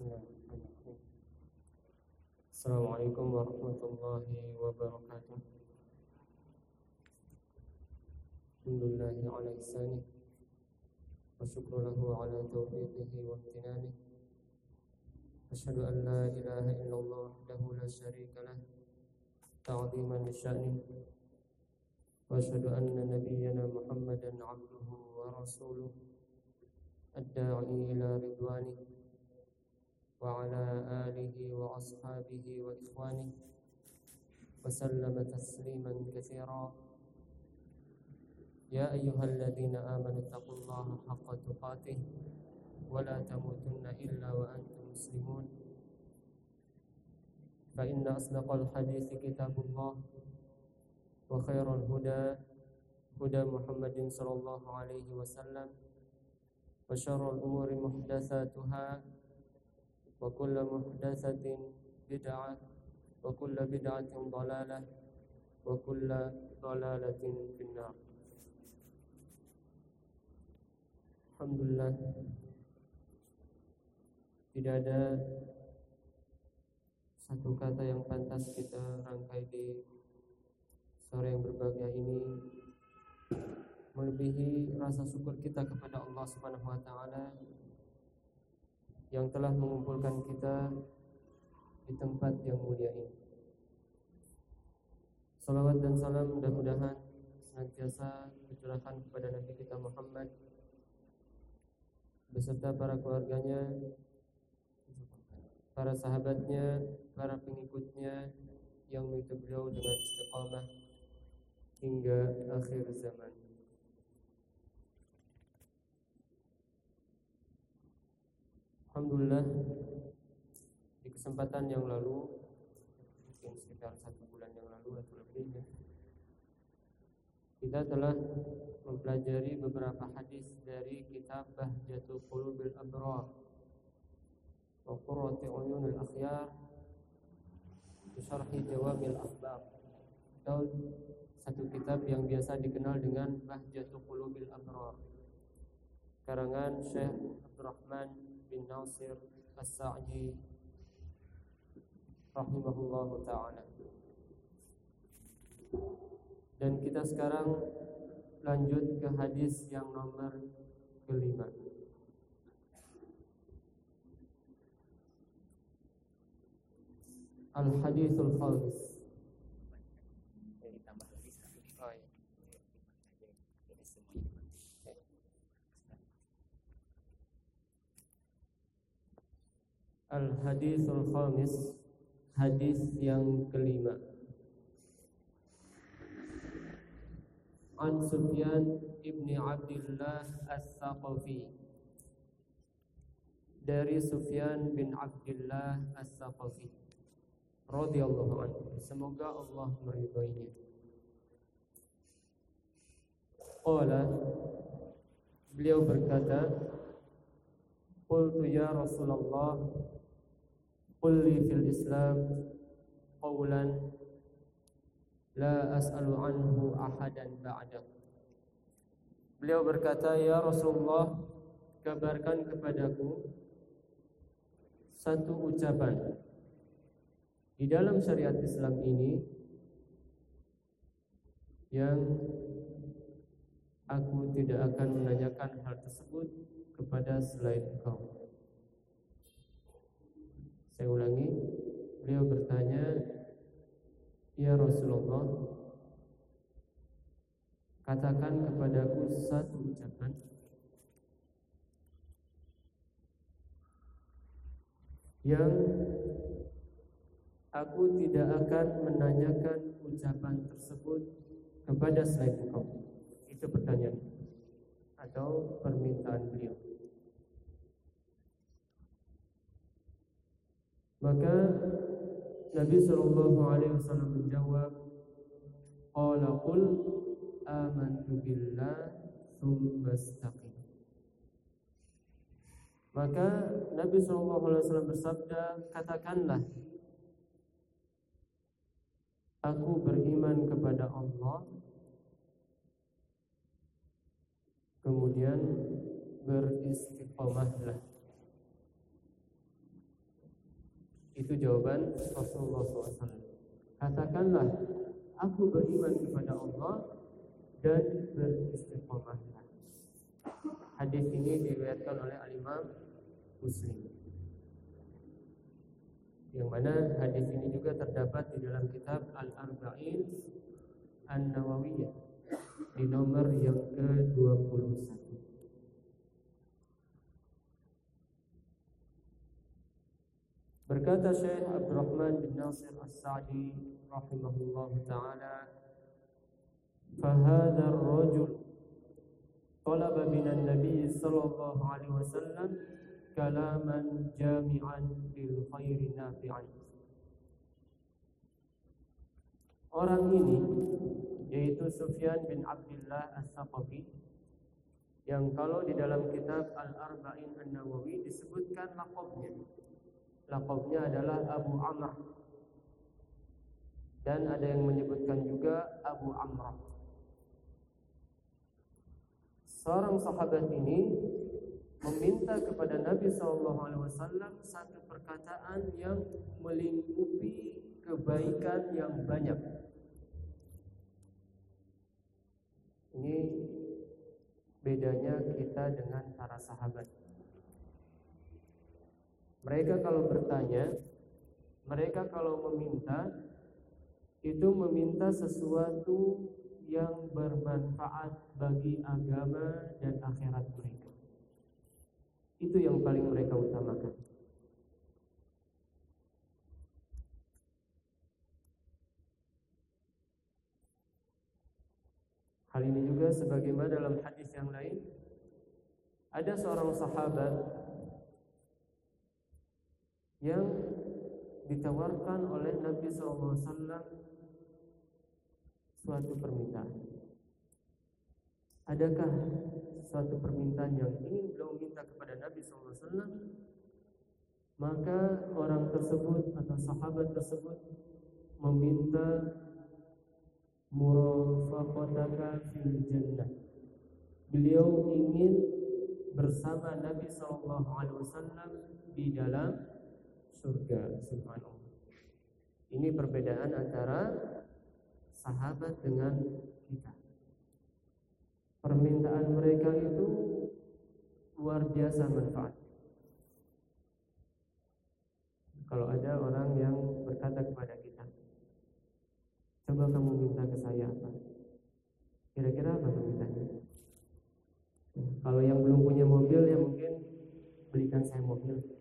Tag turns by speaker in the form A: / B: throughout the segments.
A: Bismillahirrahmanirrahim. Assalamualaikum warahmatullahi wabarakatuh. Alhamdulillahi ala ihsanih wa syukru lahu ala taufiqihi wa amtinanih. Asyhadu an la ilaha illallah wahdahu la syarika lah ta'ziman sya'nih. Wa asyhadu anna nabiyyana Muhammadan 'abduhu wa rasuluh ad-da'i ila ridwanih وعلى آله وأصحابه وإخوانه وسلم تسليما كثيرا. يا أيها الذين آمنوا اتقوا الله حق تقاته ولا تموتن إلا وأنتم مسلمون. فإن أصدق الحديث كتاب الله وخير الهدى هدى محمد صلى الله عليه وسلم وشر الأمور محدثاتها وكل محدثة بدعة وكل بدعة ضلالة وكل ضلالة في النار Alhamdulillah tidak ada satu kata yang pantas kita rangkai di sore yang berbahagia ini melebihi rasa syukur kita kepada Allah Subhanahu wa taala yang telah mengumpulkan kita di tempat yang mulia ini. Salawat dan salam mudah-mudahan senantiasa dicurahkan kepada Nabi kita Muhammad beserta para keluarganya, para sahabatnya, para pengikutnya yang mengikuti beliau dengan istiqamah hingga akhir zaman. Alhamdulillah di kesempatan yang lalu mungkin sekitar satu bulan yang lalu atau lebih ya kita telah mempelajari beberapa hadis dari kitab Bahjatul Qulubil Abrar wa Qurrati Uyunil Akhyar Syarhi Jawamil Akhbar. Atau satu kitab yang biasa dikenal dengan Bahjatul Qulubil Abrar. Karangan Syekh Abdurrahman bin Nasir As-Sa'di rahimahullahu taala. Dan kita sekarang lanjut ke hadis yang nomor kelima. Al-Hadithul Khamis Al-Hadithul Khamis Hadis yang kelima. An Sufyan ibni Abdullah As-Saqafi. Dari Sufyan bin Abdullah As-Saqafi. Radhiyallahu anhu. Semoga Allah meridhoinya. Qala Beliau berkata Qultu ya Rasulullah Qul li fil Islam qawlan la as'alu anhu ahadan ba'dak. Beliau berkata, "Ya Rasulullah, kabarkan kepadaku satu ucapan di dalam syariat Islam ini yang aku tidak akan menanyakan hal tersebut kepada selain engkau." Saya ulangi, beliau bertanya, "Ya Rasulullah, katakan kepadaku satu ucapan yang aku tidak akan menanyakan ucapan tersebut kepada selain engkau." Itu pertanyaan atau permintaan beliau. Maka Nabi Shallallahu Alaihi Wasallam menjawab, Qala qul amantu billah thumma istaqim. Maka Nabi Shallallahu Alaihi Wasallam bersabda, katakanlah, aku beriman kepada Allah, kemudian beristiqomahlah. Itu jawaban Rasulullah SAW. Katakanlah, aku beriman kepada Allah dan beristiqomahlah. Hadis ini diriwayatkan oleh Al-Imam Muslim. Yang mana hadis ini juga terdapat di dalam kitab Al-Arba'in An-Nawawiyah di nomor yang ke-21. Berkata Syekh Abdurrahman bin Nasir As-Sa'di rahimahullah taala, "Fahadha ar-rajul talaba min an-nabi sallallahu alaihi wasallam kalaman jami'an lil khairi nafi'an." Orang ini yaitu Sufyan bin Abdullah As-Saqafi yang kalau di dalam kitab Al-Arba'in An-Nawawi disebutkan laqabnya Lakobnya adalah Abu Amr dan ada yang menyebutkan juga Abu Amr. Seorang sahabat ini meminta kepada Nabi SAW satu perkataan yang melingkupi kebaikan yang banyak. Ini bedanya kita dengan para sahabat. Mereka kalau bertanya, mereka kalau meminta itu meminta sesuatu yang bermanfaat bagi agama dan akhirat mereka. Itu yang paling mereka utamakan. Hal ini juga sebagaimana dalam hadis yang lain ada seorang sahabat yang ditawarkan oleh Nabi SAW suatu permintaan. Adakah suatu permintaan yang ingin beliau minta kepada Nabi SAW? Maka orang tersebut atau sahabat tersebut meminta murafaqataka fil jannah. Beliau ingin bersama Nabi SAW di dalam surga subhanallah. Ini perbedaan antara sahabat dengan kita. Permintaan mereka itu luar biasa manfaat. Kalau ada orang yang berkata kepada kita, coba kamu minta ke saya apa? Kira-kira apa permintaannya? Kalau yang belum punya mobil ya mungkin belikan saya mobil.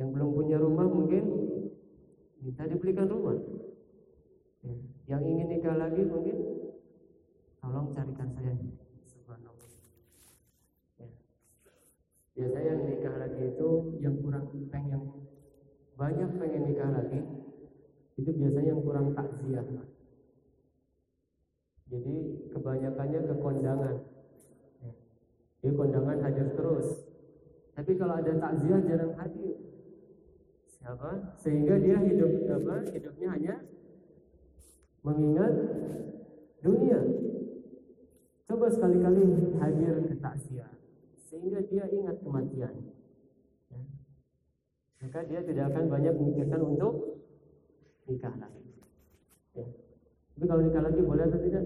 A: Yang belum punya rumah mungkin minta dibelikan rumah. Ya. Yang ingin nikah lagi mungkin tolong carikan saya. Subhanallah. Ya. Biasanya yang nikah lagi itu yang kurang pengen banyak pengen nikah lagi itu biasanya yang kurang takziah. Jadi kebanyakannya ke kondangan. Ya. Jadi kondangan hadir terus. Tapi kalau ada takziah jarang hadir apa? Sehingga dia hidup apa? Hidupnya hanya mengingat dunia. Coba sekali-kali hadir ke takziah sehingga dia ingat kematian. Ya. Maka dia tidak akan banyak memikirkan untuk nikah lagi. Ya. Tapi kalau nikah lagi boleh atau tidak?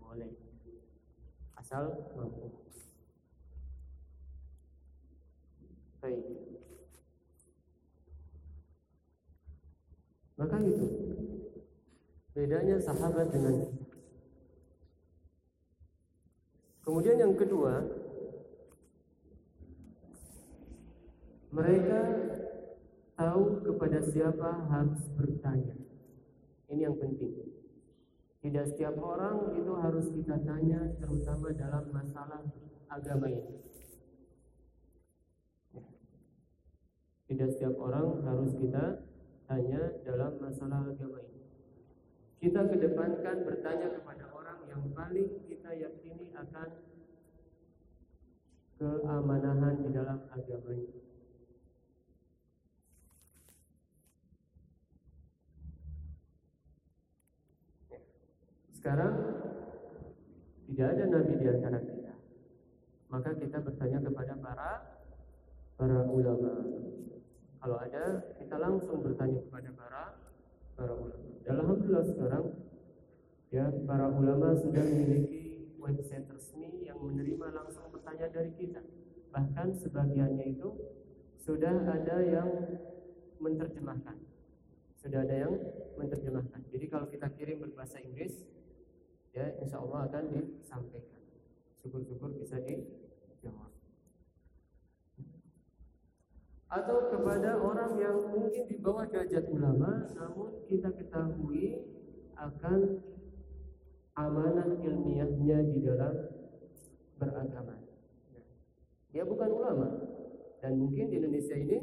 A: Boleh. Asal mampu. Baik. Maka itu bedanya sahabat dengan kita. Kemudian yang kedua, mereka tahu kepada siapa harus bertanya. Ini yang penting. Tidak setiap orang itu harus kita tanya terutama dalam masalah agama ini. Tidak setiap orang harus kita hanya dalam masalah agama ini. Kita kedepankan bertanya kepada orang yang paling kita yakini akan keamanahan di dalam agama ini. Sekarang tidak ada nabi di antara kita. Maka kita bertanya kepada para para ulama. Kalau ada, kita langsung bertanya kepada para para ulama. Dan alhamdulillah sekarang ya para ulama sudah memiliki website resmi yang menerima langsung pertanyaan dari kita. Bahkan sebagiannya itu sudah ada yang menerjemahkan. Sudah ada yang menerjemahkan. Jadi kalau kita kirim berbahasa Inggris, ya insya Allah akan disampaikan. Syukur-syukur bisa dijawab atau kepada orang yang mungkin di bawah derajat ulama namun kita ketahui akan amanah ilmiahnya di dalam beragama. Dia bukan ulama. Dan mungkin di Indonesia ini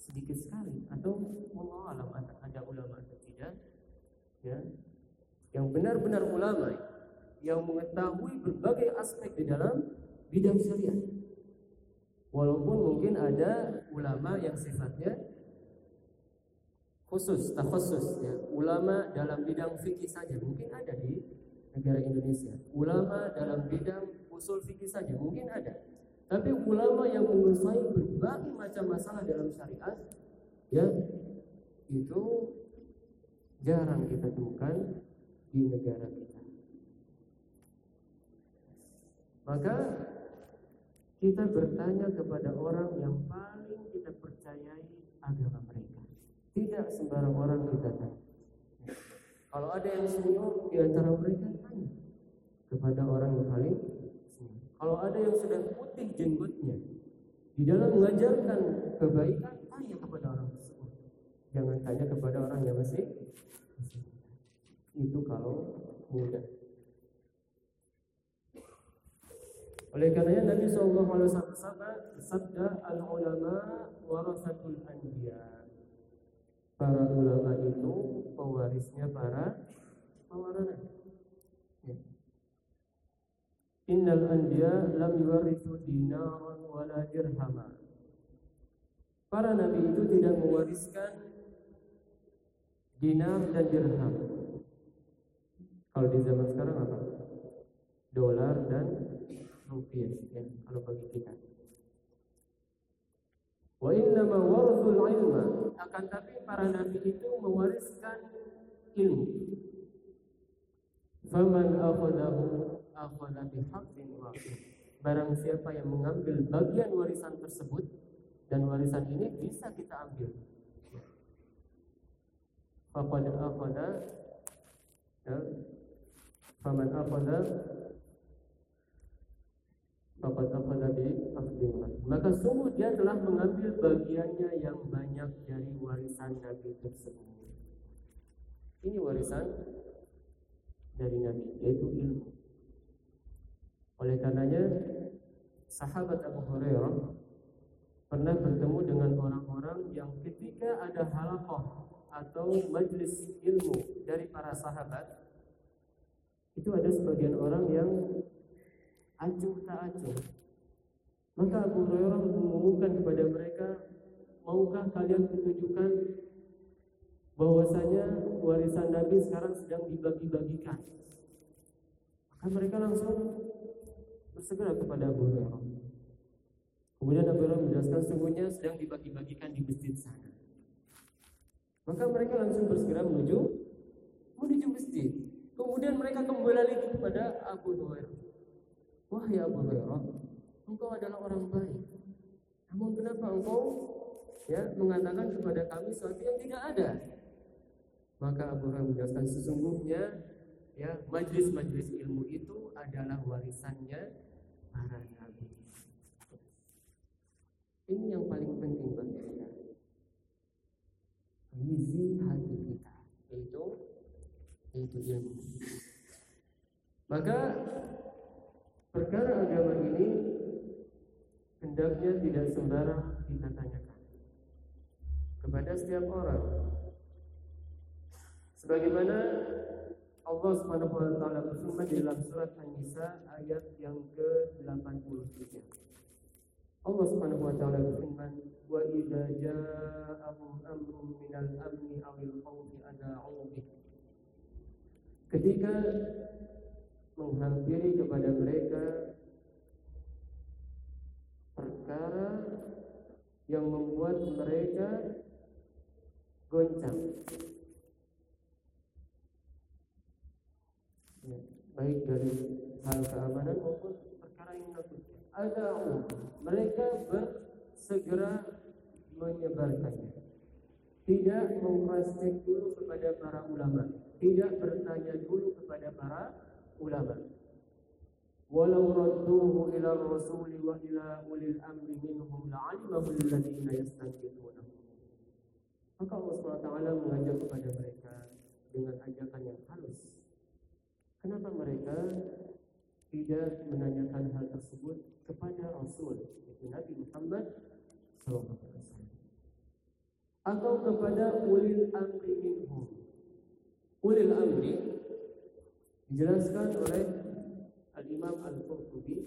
A: sedikit sekali atau Allah alam ada ulama atau tidak ya. Yang benar-benar ulama yang mengetahui berbagai aspek di dalam bidang syariat Walaupun mungkin ada ulama yang sifatnya khusus, khusus ya. Ulama dalam bidang fikih saja mungkin ada di negara Indonesia. Ulama dalam bidang usul fikih saja mungkin ada. Tapi ulama yang menguasai berbagai macam masalah dalam syariat ya itu jarang kita temukan di negara kita. Maka kita bertanya kepada orang yang paling kita percayai agama mereka. Tidak sembarang orang kita tanya. Kalau ada yang senyum di antara mereka tanya kepada orang yang paling senyum. Kalau ada yang sudah putih jenggotnya di dalam mengajarkan kebaikan tanya kepada orang tersebut. Jangan tanya kepada orang yang masih itu kalau mudah. Oleh karenanya Nabi Shallallahu Alaihi Wasallam bersabda, al ulama warasatul anbiya. Para ulama itu pewarisnya para pewaris. Ya. Innal anbiya lam yuwarithu dinaran wala dirhama. Para nabi itu tidak mewariskan dinar dan dirham. Kalau di zaman sekarang apa? Dolar dan rupiah ya kalau bagi kita. Wa innama warathul ilma akan tapi para nabi itu mewariskan ilmu. Faman akhadahu akhadha bihaqqin waqif. Barang siapa yang mengambil bagian warisan tersebut dan warisan ini bisa kita ambil. Faqad akhadha ya. Faman akhadha maka sungguh dia telah mengambil bagiannya yang banyak dari warisan Nabi tersebut. Ini warisan dari Nabi, yaitu ilmu. Oleh karenanya, sahabat Abu Hurairah pernah bertemu dengan orang-orang yang ketika ada halakoh atau majlis ilmu dari para sahabat, itu ada sebagian orang yang acuh tak acuh. Maka Abu Hurairah mengumumkan kepada mereka, maukah kalian tunjukkan bahwasanya warisan Nabi sekarang sedang dibagi-bagikan? Maka mereka langsung bersegera kepada Abu Hurairah. Kemudian Abu Hurairah menjelaskan sungguhnya sedang dibagi-bagikan di masjid sana. Maka mereka langsung bersegera menuju menuju masjid. Kemudian mereka kembali lagi kepada Abu Hurairah. Wahai Abu Hurairah, engkau adalah orang baik. Namun kenapa engkau ya mengatakan kepada kami sesuatu yang tidak ada? Maka Abu Hurairah menjelaskan sesungguhnya ya majlis-majlis ilmu itu adalah warisannya para nabi. Ini yang paling penting bagi kita. Gizi hati kita yaitu yaitu ilmu. Maka Perkara agama ini hendaknya tidak sembarang kita tanyakan kepada setiap orang. Sebagaimana Allah Subhanahu wa taala berfirman dalam surat An-Nisa ayat yang ke-83. Allah Subhanahu wa taala berfirman, "Wa idza ja'ahum amrun minal amni awil khawfi ada'u Ketika menghampiri kepada mereka perkara yang membuat mereka goncang. Ya, baik dari hal keamanan maupun perkara yang menakutkan. Ada mereka bersegera menyebarkannya. Tidak mengcross dulu kepada para ulama, tidak bertanya dulu kepada para ulama. Walau radduhu ila rasul wa ila ulil amri minhum la'alimahu alladhina yastanbitunahu. Maka Allah SWT mengajak kepada mereka dengan ajakan yang halus. Kenapa mereka tidak menanyakan hal tersebut kepada Rasul, yaitu Nabi Muhammad SAW atau kepada ulil amri minhum. Ulil amri dijelaskan oleh Al-Imam Al-Qurtubi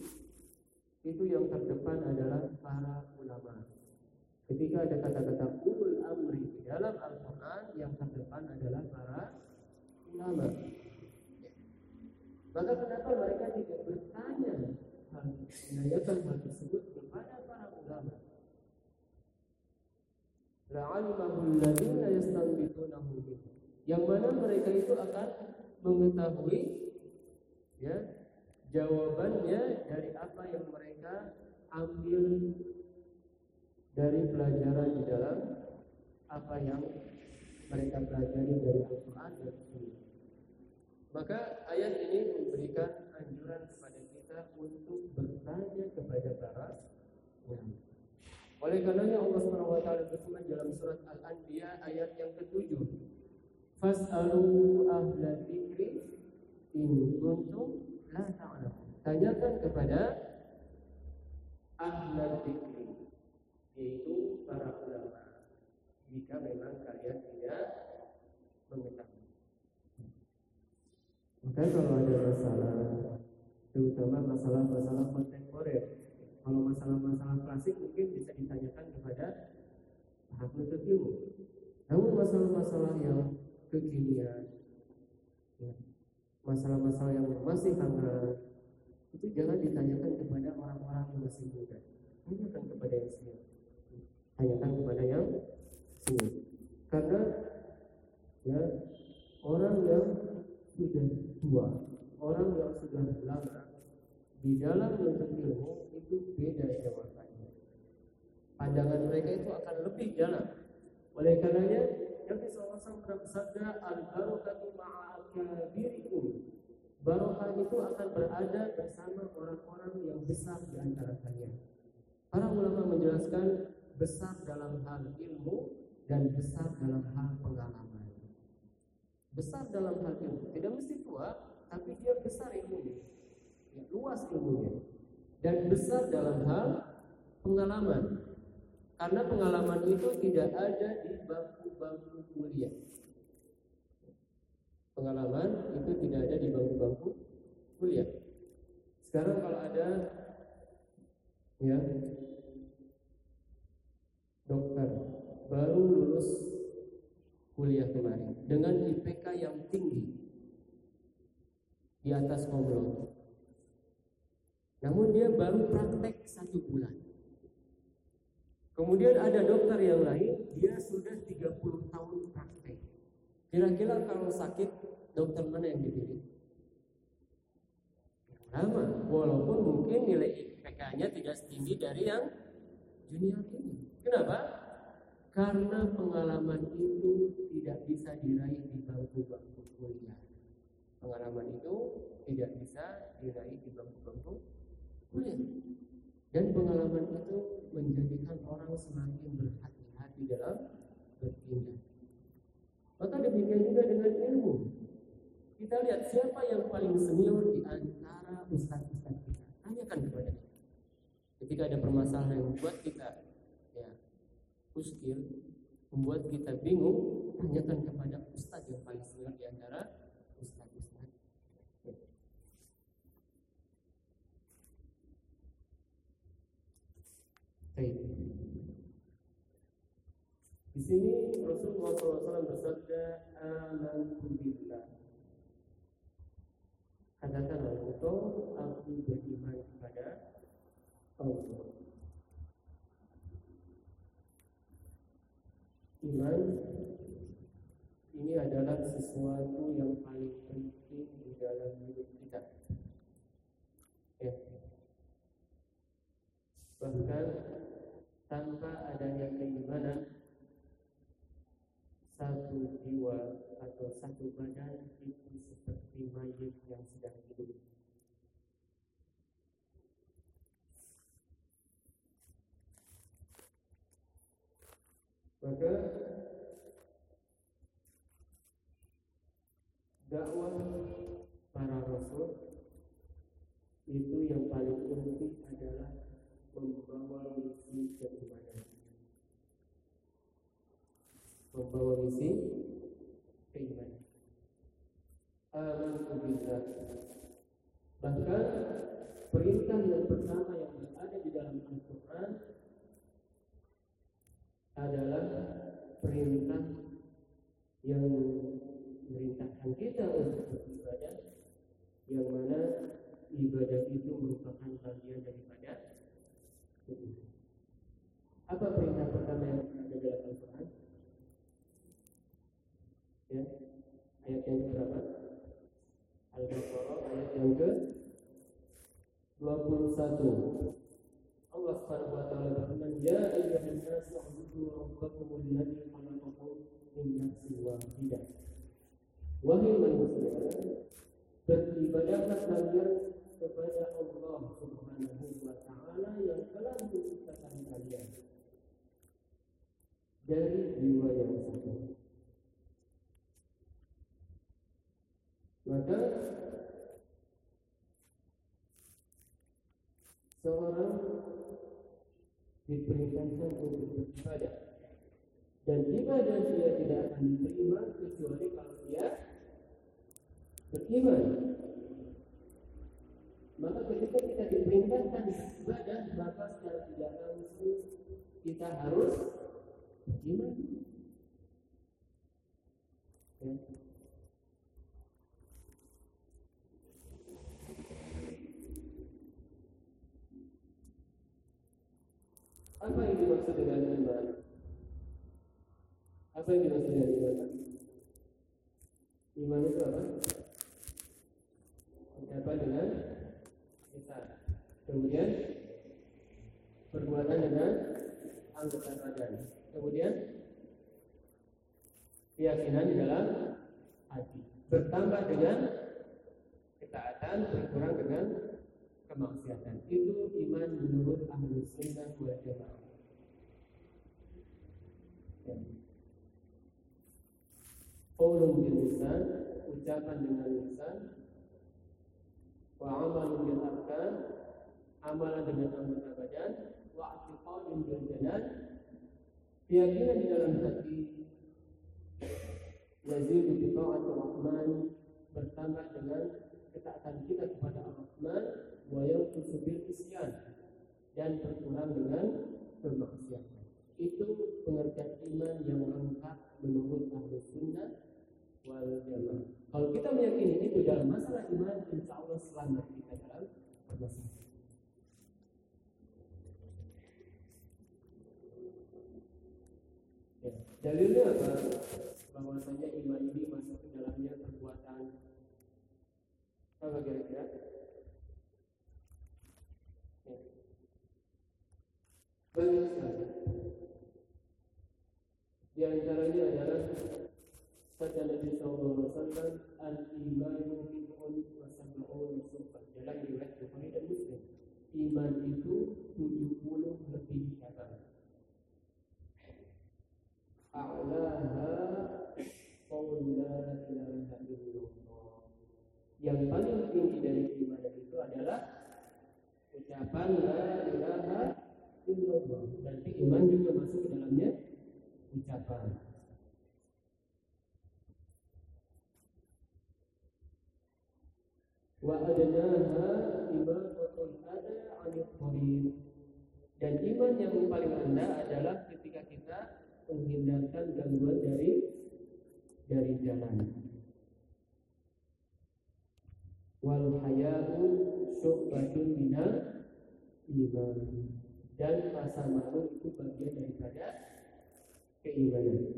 A: itu yang terdepan adalah para ulama. Ketika ada kata-kata ulul amri di dalam Al-Quran yang terdepan adalah para ulama. Maka kenapa mereka tidak bertanya hal menanyakan hal tersebut kepada para ulama? la'alimahu alladziina yastanbitunahu Yang mana mereka itu akan mengetahui ya jawabannya dari apa yang mereka ambil dari pelajaran di dalam apa yang mereka pelajari dari Al-Quran dan. Maka ayat ini memberikan anjuran kepada kita untuk bertanya kepada para ulama. Oleh karenanya Allah taala berfirman dalam surat Al-Anbiya ayat yang ketujuh. Fas'alu ahla dzikri in kuntum la ta'lamun. Tanyakan kepada ahla dzikri yaitu para ulama jika memang kalian tidak mengetahui. Maka kalau ada masalah terutama masalah-masalah kontemporer kalau masalah-masalah klasik mungkin bisa ditanyakan kepada menuntut ilmu. Namun masalah-masalah yang kekinian, ya, masalah-masalah yang masih hangat, itu jangan ditanyakan kepada orang-orang yang masih muda. Tanyakan kepada yang senior. Tanyakan kepada yang senior. Karena ya orang yang sudah tua, orang yang sudah lama di dalam menuntut ilmu itu beda jawabannya. Pandangan mereka itu akan lebih dalam. Oleh karenanya Nabi SAW pernah bersabda al barokatu ma'akabirikum. Barokah itu akan berada bersama orang-orang yang besar di antara kalian. Para ulama menjelaskan besar dalam hal ilmu dan besar dalam hal pengalaman. Besar dalam hal ilmu, tidak mesti tua, tapi dia besar ilmunya ya, luas ilmunya dan besar dalam hal pengalaman karena pengalaman itu tidak ada di bangku-bangku kuliah. Pengalaman itu tidak ada di bangku-bangku kuliah. Sekarang kalau ada ya dokter baru lulus kuliah kemarin dengan IPK yang tinggi di atas komplot namun dia baru praktek satu bulan. Kemudian ada dokter yang lain, dia sudah 30 tahun praktek. Kira-kira kalau sakit, dokter mana yang dipilih? Yang lama, walaupun mungkin nilai IPK-nya tidak setinggi dari yang junior ini. Kenapa? Karena pengalaman itu tidak bisa diraih di bangku-bangku kuliah. Pengalaman itu tidak bisa diraih di bangku-bangku kuliah. Dan pengalaman itu menjadikan orang semakin berhati-hati dalam bertindak. Maka demikian juga dengan ilmu. Kita lihat siapa yang paling senior di antara ustaz-ustaz kita. Tanyakan kepada kita. Ketika ada permasalahan yang membuat kita ya uskil, membuat kita bingung, tanyakan kepada ustaz yang paling senior di antara Di sini Rasulullah SAW bersabda, "Amantu billah." Katakanlah engkau, aku beriman kepada Allah. iman ini adalah sesuatu yang paling penting di dalam hidup kita. Ya. Bahkan tanpa adanya keimanan satu jiwa atau satu badan itu seperti mayat yang sedang hidup. Maka dakwah para rasul itu yang paling penting adalah membawa misi keimanan. Membawa misi keimanan. Amantu. Bahkan perintah yang pertama yang ada di dalam Al-Quran adalah perintah yang memerintahkan kita untuk beribadah yang mana ibadah itu merupakan bagian daripada apa perintah pertama yang ada dalam Al-Quran? Ya, ayat yang berapa? Al-Baqarah ayat yang ke 21. Allah Subhanahu wa taala berfirman, "Ya ayyuhan nas, ubudu rabbakum alladzi khalaqakum min nafsin wahidah." Wahai manusia, beribadahlah kalian kepada Allah Subhanahu wa taala yang telah menciptakan kalian dari jiwa yang satu. Maka seorang diperintahkan untuk beribadah dan ibadah dia tidak akan diterima kecuali kalau dia beriman. Maka ketika kita diperintahkan beribadah, maka secara tidak langsung kita harus beriman. Ya. Apa yang dimaksud dengan iman? Apa yang dimaksud dengan iman? Iman itu apa? Ucapan dengan lisan. Kemudian perbuatan dengan anggota badan. Kemudian keyakinan di dalam hati. Bertambah dengan ketaatan, berkurang dengan kemaksiatan. Itu iman menurut ahli sunnah wal jamaah. Ya. Qaulun bil lisan, ucapan dengan lisan, wa amalun bil arkan, amalan dengan anggota badan, wa i'tiqadun bil janan, keyakinan di dalam hati, yazidu bi ta'ati rahman, bertambah dengan ketaatan kita kepada Ar-Rahman wa yanqusu bil isyan dan berkurang dengan kemaksiatan. Itu pengertian iman yang lengkap menurut ahli sunnah. Kalau kita meyakini itu dalam masalah iman, insya Allah selamat kita dalam permasalahan. Ya, dalilnya apa? Bahwasanya iman ini masuk ke dalamnya perbuatan apa kira-kira? Ya. Banyak sekali. Di antaranya adalah kata Sallallahu Alaihi Wasallam al imanu bid'un wa sab'un sunnah dalam riwayat Bukhari dan Muslim. Iman itu 70 lebih cabang. A'laha qaul la ilaha illallah. Yang paling tinggi dari ibadah itu adalah ucapan la ilaha illallah. Iman juga masuk ke dalamnya ucapan. Adnaha imatatul ada 'anil tariq. Dan iman yang paling rendah adalah ketika kita menghindarkan gangguan dari dari jalan. Wal haya'u syu'batun minal iman. Dan rasa malu itu bagian daripada keimanan.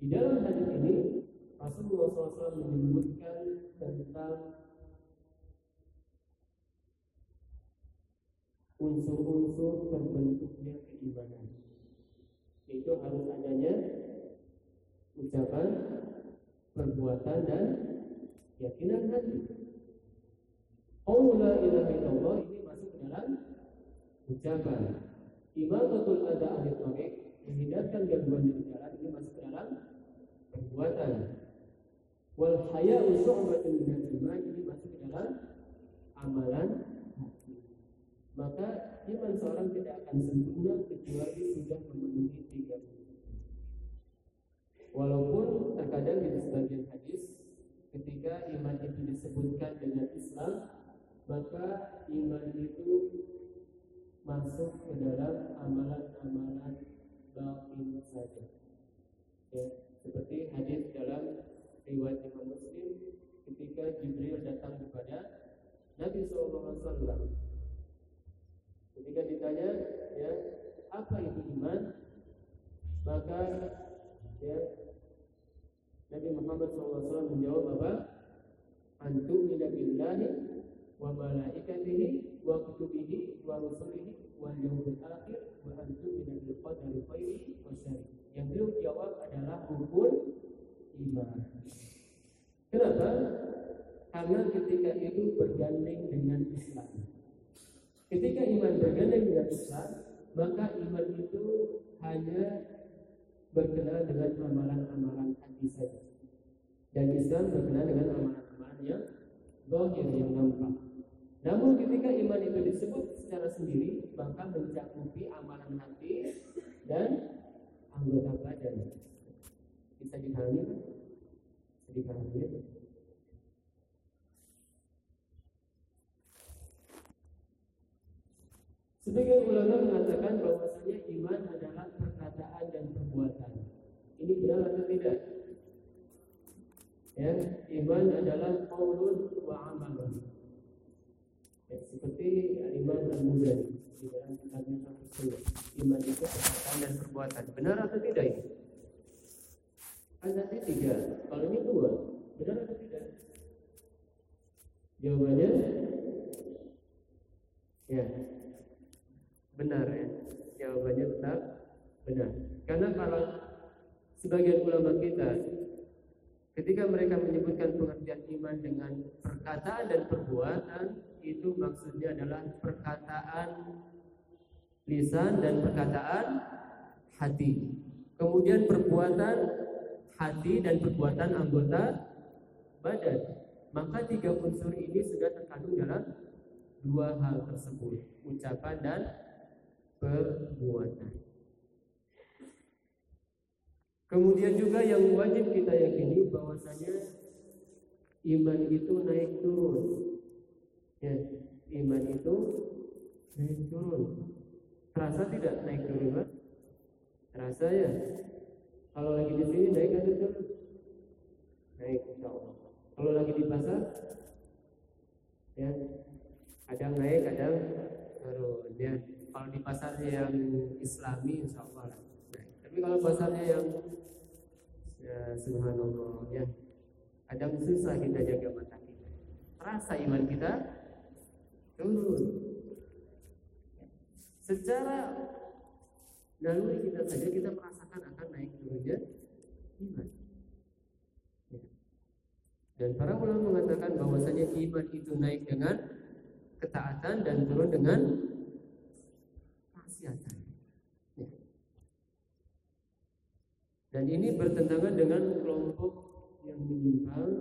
A: Di dalam hadis ini Rasulullah SAW menyebutkan tentang unsur-unsur terbentuknya keimanan. Itu harus adanya ucapan, perbuatan dan keyakinan hati. Allah ilaha illallah ini masuk ke dalam ucapan. Imamatul ada ahli tarik menghindarkan gangguan di jalan ini masuk ke dalam perbuatan. Wal haya'u syu'batun minal iman ini masuk ke dalam amalan Maka iman seorang tidak akan sempurna kecuali sudah memenuhi tiga Walaupun terkadang di sebagian hadis ketika iman itu disebutkan dengan Islam, maka iman itu masuk ke dalam amalan-amalan batin saja. Ya, seperti hadis dalam riwayat Imam Muslim ketika Jibril datang kepada Nabi SAW. Ketika ditanya, ya apa itu iman, maka ya Nabi Muhammad SAW menjawab apa? Antum billahi wa malaikatihi wa kutubihi wa rusulihi wal yawmil akhir wa antum bil qadari khairi wa syarri. Yang beliau jawab adalah rukun iman. Kenapa? Karena ketika itu bergandeng dengan Islam. Ketika iman bergandeng dengan Islam, maka iman itu hanya berkenal dengan amalan-amalan hati saja. Dan Islam berkenal dengan amalan-amalan yang zahir yang nampak. Namun ketika iman itu disebut secara sendiri, maka mencakupi amalan hati dan anggota badan. Bisa dipahami? Bisa dipahami? Ya? Sebagian ulama mengatakan bahwasanya iman adalah perkataan dan perbuatan. Ini benar atau tidak? Ya, iman adalah qaulun wa amalun. Ya, seperti iman al-Muzani di dalam kitabnya Iman itu perkataan dan perbuatan. Benar atau tidak? Azannya tiga, kalau ini dua. Benar atau tidak? Jawabannya ya benar ya. Jawabannya tetap benar. Karena kalau sebagian ulama kita ketika mereka menyebutkan pengertian iman dengan perkataan dan perbuatan itu maksudnya adalah perkataan lisan dan perkataan hati. Kemudian perbuatan hati dan perbuatan anggota badan. Maka tiga unsur ini sudah terkandung dalam dua hal tersebut ucapan dan perbuatan. Kemudian juga yang wajib kita yakini bahwasanya iman itu naik turun. Ya, iman itu naik turun. Terasa tidak naik turun, Pak? Terasa ya? Kalau lagi di sini naik atau turun? Naik, insya Allah. Kalau lagi di pasar, ya, kadang naik, kadang turun. Ya, kalau di pasarnya yang islami insya Allah lah. tapi kalau pasarnya yang ya, subhanallah ya kadang susah kita jaga mata kita terasa iman kita turun secara naluri kita saja kita merasakan akan naik turunnya iman ya. dan para ulama mengatakan bahwasanya iman itu naik dengan ketaatan dan turun dengan kemaksiatan. Ya. Dan ini bertentangan dengan kelompok yang menyimpang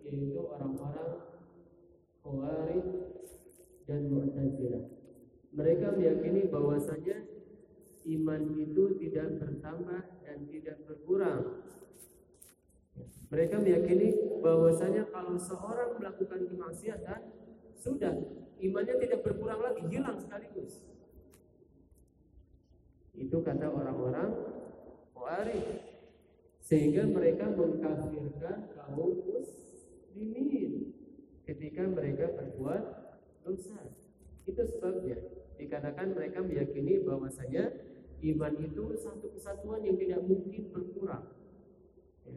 A: yaitu orang-orang Khawarij dan Mu'tazilah. Mereka meyakini bahwasanya iman itu tidak bertambah dan tidak berkurang. Mereka meyakini bahwasanya kalau seorang melakukan kemaksiatan sudah imannya tidak berkurang lagi, hilang sekaligus. Itu kata orang-orang Khawarij. Sehingga mereka mengkafirkan kaum muslimin ketika mereka berbuat dosa. Itu sebabnya dikarenakan mereka meyakini bahwasanya Iman itu satu kesatuan yang tidak mungkin berkurang. Ya.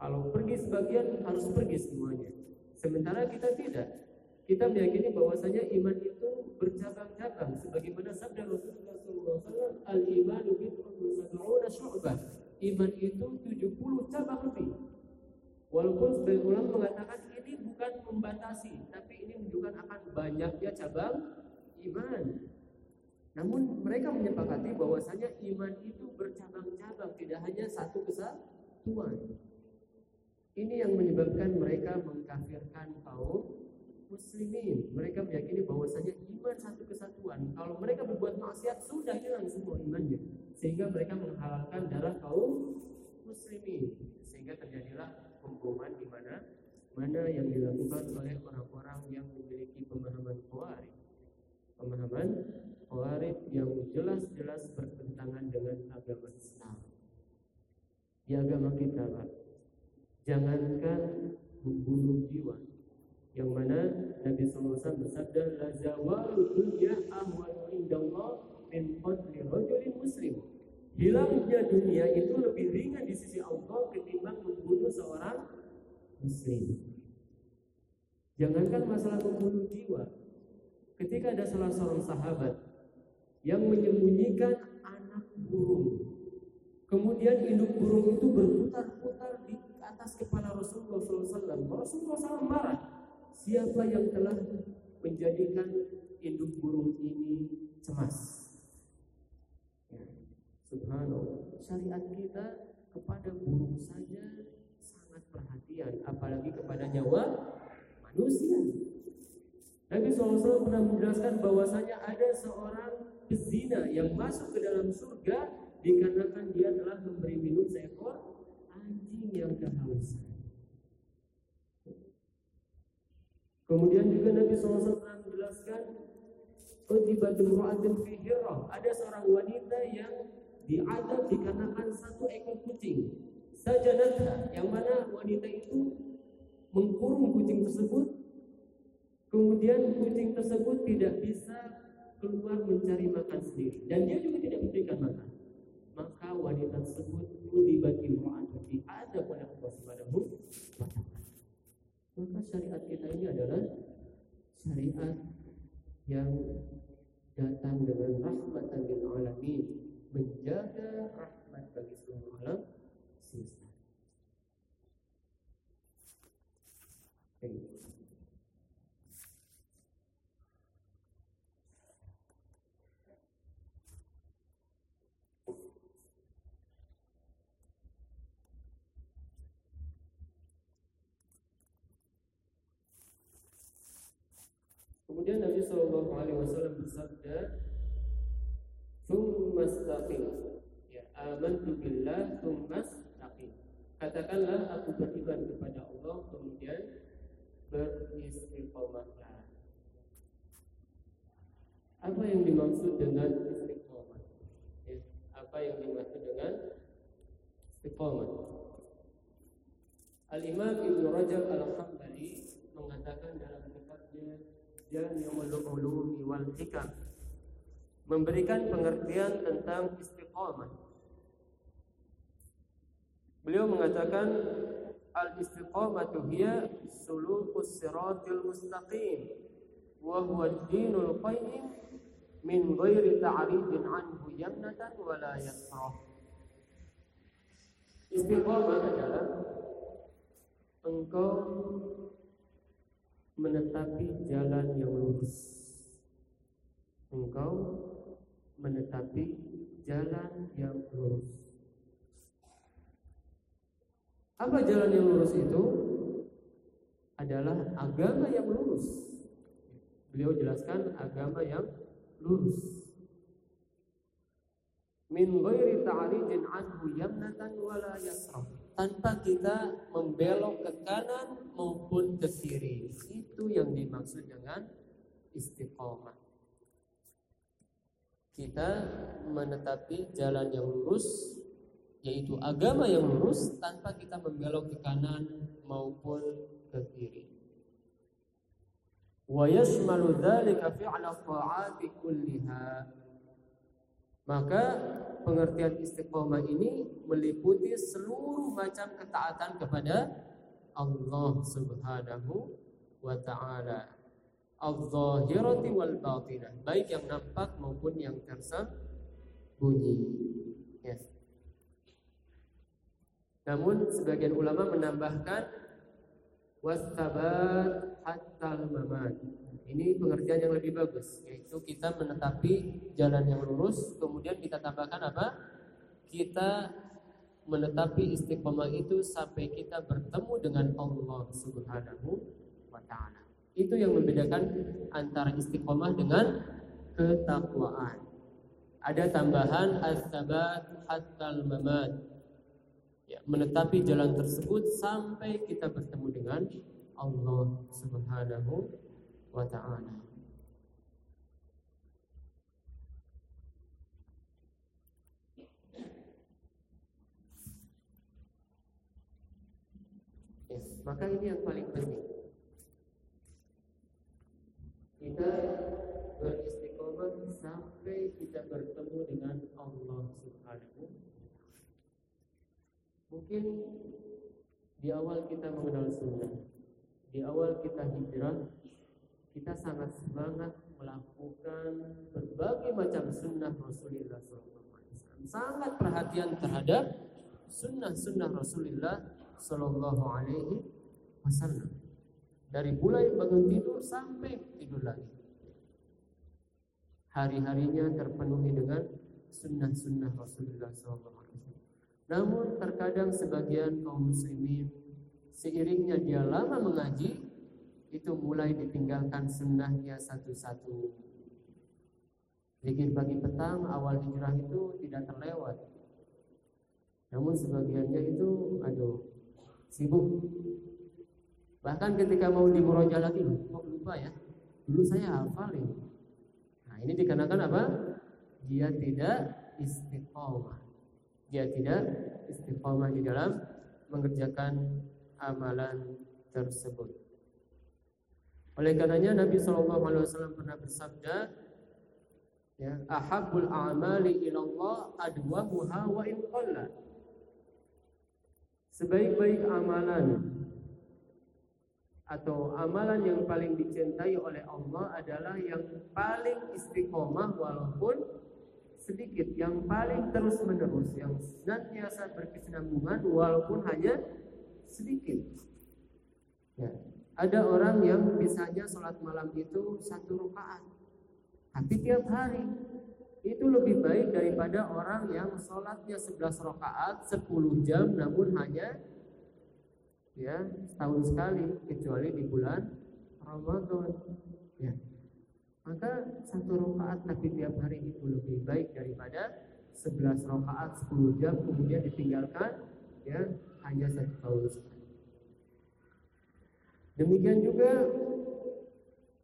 A: Kalau pergi sebagian harus pergi semuanya. Sementara kita tidak. Kita meyakini bahwasanya iman itu bercabang-cabang sebagaimana sabda Rasulullah SAW al-imanu bid'un wa syu'bah. Iman itu 70 cabang lebih. Walaupun sebagian ulama mengatakan ini bukan membatasi, tapi ini menunjukkan akan banyaknya cabang iman. Namun mereka menyepakati bahwasanya iman itu bercabang-cabang, tidak hanya satu kesatuan. Ini yang menyebabkan mereka mengkafirkan kaum muslimin. Mereka meyakini bahwasanya iman satu kesatuan. Kalau mereka berbuat maksiat sudah hilang semua imannya. Sehingga mereka menghalalkan darah kaum muslimin. Sehingga terjadilah pemboman di mana mana yang dilakukan oleh orang-orang yang memiliki pemahaman khawarij. Pemahaman khawarij yang jelas-jelas bertentangan dengan agama Islam. Di agama kita, Pak, jangankan membunuh jiwa, yang mana Nabi SAW bersabda, "La zawalu dunya ahwanu indallah min qadli rajulin muslim." Hilangnya dunia itu lebih ringan di sisi Allah ketimbang membunuh seorang muslim. Jangankan masalah membunuh jiwa. Ketika ada salah seorang sahabat yang menyembunyikan anak burung. Kemudian induk burung itu berputar-putar di atas kepala Rasulullah SAW. Rasulullah SAW marah. Siapa yang telah menjadikan induk burung ini cemas? Subhanallah. Syariat kita kepada burung saja sangat perhatian, apalagi kepada nyawa manusia. Nabi SAW pernah menjelaskan bahwasanya ada seorang pezina yang masuk ke dalam surga dikarenakan dia telah memberi minum seekor anjing yang kehausan. Kemudian juga Nabi SAW pernah menjelaskan Utibat imra'atin fi. Ada seorang wanita yang diadab dikarenakan satu ekor kucing. Sajadatha, yang mana wanita itu mengkurung kucing tersebut. Kemudian kucing tersebut tidak bisa keluar mencari makan sendiri. Dan dia juga tidak memberikan makan. Maka wanita tersebut ulibat imra'atu ada pada Allah Subhanahu maka syariat kita ini adalah syariat yang datang dengan rahmatan lil alamin menjaga rahmat bagi seluruh alam. Kemudian Nabi Shallallahu Alaihi Wasallam bersabda, "Tsumastaqim." Ya, amantu billah tsumastaqim. Katakanlah aku beriman kepada Allah kemudian beristiqomahlah. Apa yang dimaksud dengan istiqomah? Ya, apa yang dimaksud dengan istiqomah? Al-Imam Ibnu Rajab Al-Hambali mengatakan dalam kitabnya Jami'ul Ulumi wal Hikam memberikan pengertian tentang istiqamah. Beliau mengatakan al istiqamatu hiya sulukus siratil mustaqim wa huwa ad-dinul qayyim min ghairi ta'ridin anhu yamnatan wa la yasrah. Istiqamah adalah engkau menetapi jalan yang lurus. Engkau menetapi jalan yang lurus. Apa jalan yang lurus itu? Adalah agama yang lurus. Beliau jelaskan agama yang lurus. Min ghairi ta'rijin anhu yamnatan wala yasraf tanpa kita membelok ke kanan maupun ke kiri. Itu yang dimaksud dengan istiqomah. Kita menetapi jalan yang lurus yaitu agama yang lurus tanpa kita membelok ke kanan maupun ke kiri. Maka pengertian istiqomah ini meliputi seluruh macam ketaatan kepada Allah Subhanahu wa taala. Al-zahirati wal batinah, baik yang nampak maupun yang tersembunyi. Yes. Namun sebagian ulama menambahkan wasabat hatta mamat. Ini pengertian yang lebih bagus, yaitu kita menetapi jalan yang lurus, kemudian kita tambahkan apa? Kita menetapi istiqomah itu sampai kita bertemu dengan Allah Subhanahu wa taala. Itu yang membedakan antara istiqomah dengan ketakwaan. Ada tambahan as-sabat hatta mamat ya, menetapi jalan tersebut sampai kita bertemu dengan Allah Subhanahu wa taala. Maka ini yang paling penting. Kita beristiqomah sampai kita bertemu dengan Allah Subhanahu Mungkin di awal kita mengenal sunnah, di awal kita hijrah, kita sangat semangat melakukan berbagai macam sunnah Rasulullah SAW. Sangat perhatian terhadap sunnah-sunnah Rasulullah Sallallahu Alaihi Wasallam. Dari mulai bangun tidur sampai tidur lagi. Hari-harinya terpenuhi dengan sunnah-sunnah Rasulullah SAW. Namun terkadang sebagian kaum muslimin seiringnya dia lama mengaji itu mulai ditinggalkan sunnahnya satu-satu. Zikir pagi petang awal hijrah itu tidak terlewat. Namun sebagiannya itu aduh sibuk. Bahkan ketika mau di murojaah lagi, kok lupa ya? Dulu saya hafal ini. Nah, ini dikarenakan apa? Dia tidak istiqomah dia tidak istiqomah di dalam mengerjakan amalan tersebut. Oleh karenanya Nabi Shallallahu Alaihi Wasallam pernah bersabda, ya, ahabul amali ilallah adwamuha wa in. Sebaik-baik amalan atau amalan yang paling dicintai oleh Allah adalah yang paling istiqomah walaupun sedikit yang paling terus menerus yang senantiasa berkesinambungan walaupun hanya sedikit. Ya ada orang yang misalnya sholat malam itu satu rakaat tapi tiap hari. Itu lebih baik daripada orang yang sholatnya 11 rakaat 10 jam namun hanya ya setahun sekali kecuali di bulan Ramadan ya maka satu rakaat tapi tiap hari itu lebih baik daripada 11 rakaat 10 jam kemudian ditinggalkan ya hanya satu tahun sekali. Demikian juga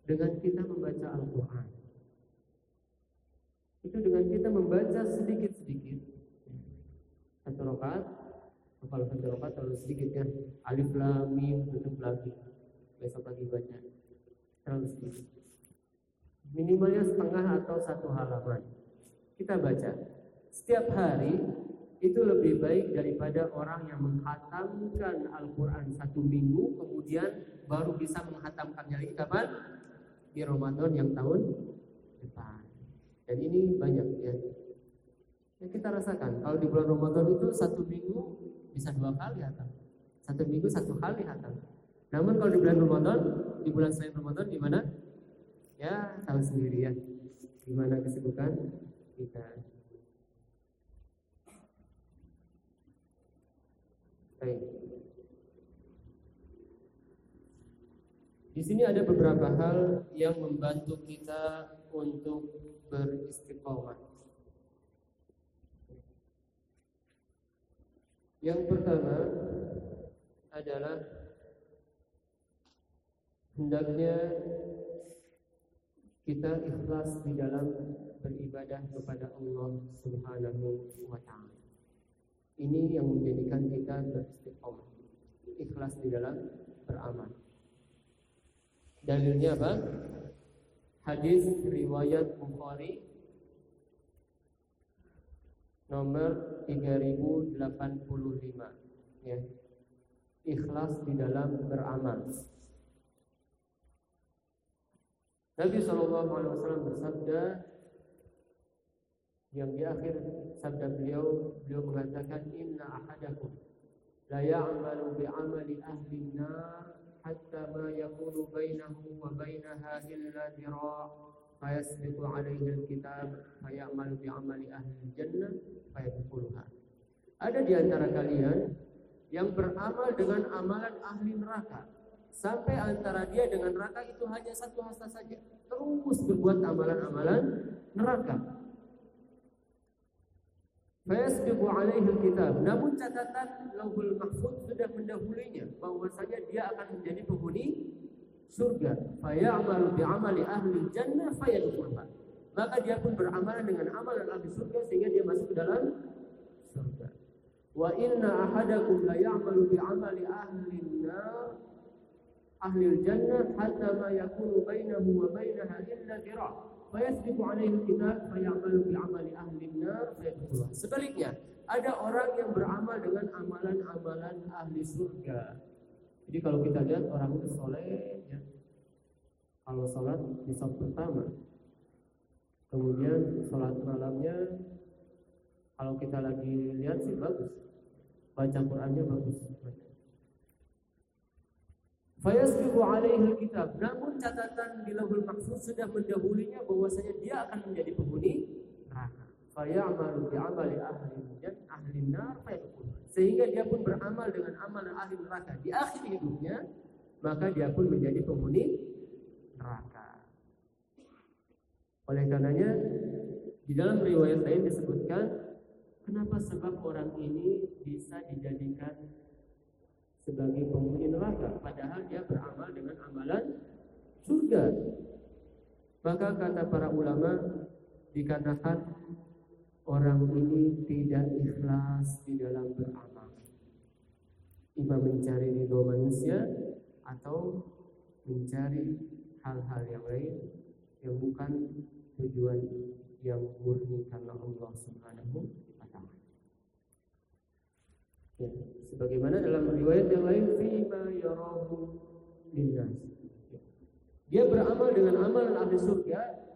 A: dengan kita membaca Al-Quran. Itu dengan kita membaca sedikit-sedikit. Satu rakaat, kalau satu rakaat terlalu sedikit ya. Alif lam mim tutup lagi. Besok lagi baca. Terlalu sedikit minimalnya setengah atau satu halaman. Kita baca. Setiap hari itu lebih baik daripada orang yang menghatamkan Al-Quran satu minggu kemudian baru bisa menghatamkannya lagi kapan? Di Ramadan yang tahun depan. Dan ini banyak ya. Yang kita rasakan kalau di bulan Ramadan itu satu minggu bisa dua kali hatam. Satu minggu satu kali hatam. Namun kalau di bulan Ramadan, di bulan selain Ramadan di mana? ya tahu sendiri ya gimana kesibukan kita baik di sini ada beberapa hal yang membantu kita untuk beristiqomah yang pertama adalah hendaknya kita ikhlas di dalam beribadah kepada Allah Subhanahu wa taala. Ini yang menjadikan kita beristiqomah. Ikhlas di dalam beramal. Dalilnya apa? Hadis riwayat Bukhari nomor 3085 ya. Ikhlas di dalam beramal. Nabi Shallallahu Alaihi Wasallam bersabda yang di akhir sabda beliau beliau mengatakan inna ahadakum la ya'malu bi amali ahli nar hatta ma yakunu bainahu wa bainaha illa dira' fayasbiqu alaihi alkitab fayamalu bi amali ahli jannah fayadkhuluha ada di antara kalian yang beramal dengan amalan ahli neraka sampai antara dia dengan neraka itu hanya satu hasta saja. Terus berbuat amalan-amalan neraka. Fayasbiqu alaihi kitab. Namun catatan Lauhul Mahfuz sudah mendahulinya bahwasanya dia akan menjadi penghuni surga. Fayamalu bi amali ahli jannah fayadkhulha. Maka dia pun beramalan dengan amalan ahli surga sehingga dia masuk ke dalam surga. Wa inna ahadakum la ya'malu bi amali ahli nar ahli jannah hatta ma yakunu bainahu wa bainaha illa dira' fayasbiqu alaihi kitab fayamalu bi amali ahli nar sebaliknya ada orang yang beramal dengan amalan-amalan ahli surga jadi kalau kita lihat orang itu soleh ya. Kalau sholat di sholat pertama. Kemudian sholat malamnya kalau kita lagi lihat sih bagus. Baca Qurannya bagus. Fayasbiqu alaihi kitab. Namun catatan di lahul mahfuz sudah mendahulinya bahwasanya dia akan menjadi penghuni neraka. Fayamalu bi amali ahli jan ahli nar Sehingga dia pun beramal dengan amalan ahli neraka. Di akhir hidupnya, maka dia pun menjadi penghuni neraka. Oleh karenanya di dalam riwayat lain disebutkan kenapa sebab orang ini bisa dijadikan sebagai penghuni neraka? Padahal dia beramal dengan amalan surga. Maka kata para ulama dikatakan orang ini tidak ikhlas di dalam beramal. Imam mencari ridho manusia atau mencari hal-hal yang lain yang bukan tujuan yang murni karena Allah Subhanahu Ya, sebagaimana dalam riwayat yang lain fima yarahu linnas. Dia beramal dengan amalan ahli surga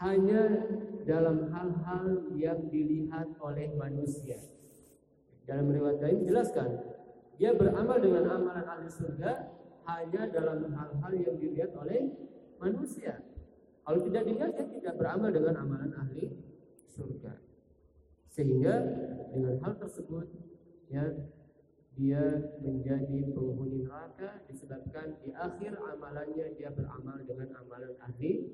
A: hanya dalam hal-hal yang dilihat oleh manusia. Dalam riwayat lain jelaskan, dia beramal dengan amalan ahli surga hanya dalam hal-hal yang dilihat oleh manusia. Kalau tidak dilihat, dia tidak beramal dengan amalan ahli surga. Sehingga dengan hal tersebut ya dia menjadi penghuni neraka disebabkan di akhir amalannya dia beramal dengan amalan ahli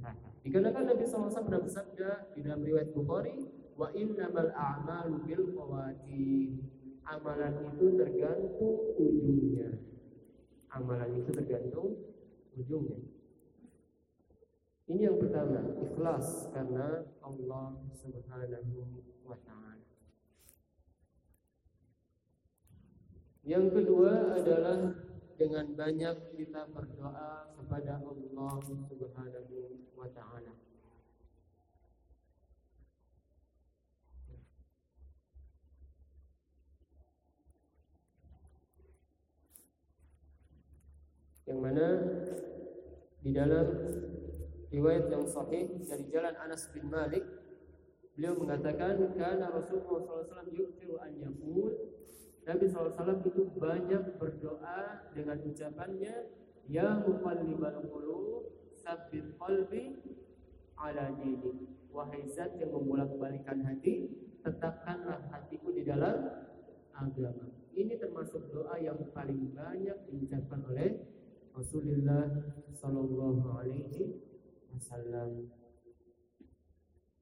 A: neraka. Dikarenakan Nabi SAW pernah bersabda di dalam riwayat Bukhari, wa innamal a'malu bil khawatim. Amalan itu tergantung ujungnya. Amalan itu tergantung ujungnya. Ini yang pertama, ikhlas karena Allah Subhanahu wa taala. Yang kedua adalah dengan banyak kita berdoa kepada Allah Subhanahu wa taala. Yang mana di dalam riwayat yang sahih dari jalan Anas bin Malik beliau mengatakan karena Rasulullah SAW yuktiru an yaqul Nabi SAW itu banyak berdoa dengan ucapannya Ya muqallibal qulub sabbit qalbi ala dini Wahai zat yang membolak-balikan hati Tetapkanlah hatiku di dalam agama Ini termasuk doa yang paling banyak diucapkan oleh Rasulullah Sallallahu Alaihi Wasallam.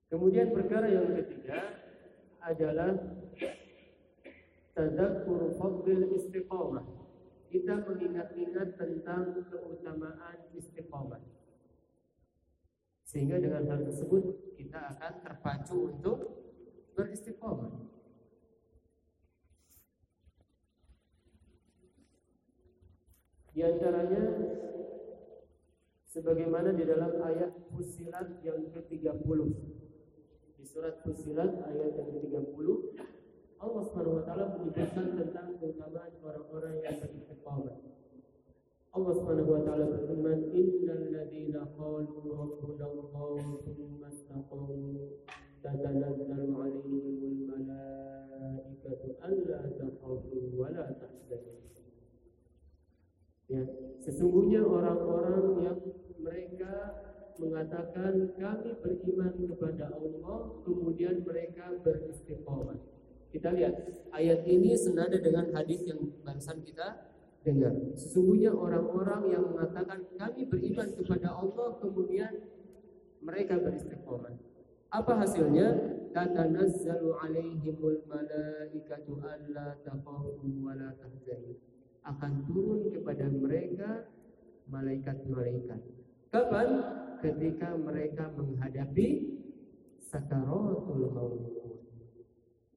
A: Kemudian perkara yang ketiga adalah tadzakur fadlil istiqamah. Kita mengingat-ingat tentang keutamaan istiqamah. Sehingga dengan hal tersebut kita akan terpacu untuk beristiqamah. Di antaranya sebagaimana di dalam ayat Fusilat yang ke-30 Di surat Fusilat ayat yang ke-30 Allah Subhanahu wa taala menyebutkan tentang keutamaan orang-orang yang beristiqamah. Allah Subhanahu wa taala berfirman, "Innal ladzina qalu rabbuna Allah tsumma istaqamu tatanazzalu 'alaihimul malaikatu alla takhafu wa la tahzanu." Ya, sesungguhnya orang-orang yang mereka mengatakan kami beriman kepada Allah kemudian mereka beristiqomah. Kita lihat ayat ini senada dengan hadis yang barusan kita dengar. Sesungguhnya orang-orang yang mengatakan kami beriman kepada Allah kemudian mereka beristiqomah. Apa hasilnya? Tatanazzalu alaihimul malaikatu alla takhafu wa la tahzanu akan turun kepada mereka malaikat-malaikat. Kapan? Ketika mereka menghadapi sakaratul maut.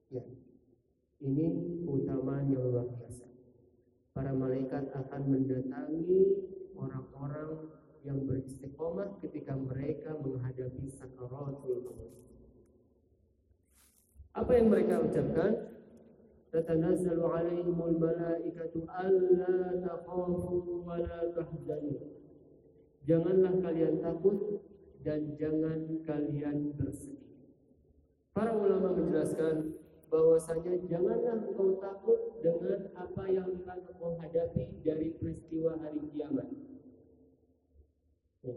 A: Ya. Ini keutamaan yang luar biasa para malaikat akan mendatangi orang-orang yang beristiqomah ketika mereka menghadapi sakaratul maut. Apa yang mereka ucapkan? Tatanazzalu alaihimul malaikatu alla takhafu wa la tahzanu. Janganlah kalian takut dan jangan kalian bersedih. Para ulama menjelaskan bahwasanya janganlah engkau takut dengan apa yang akan engkau hadapi dari peristiwa hari kiamat. Ya.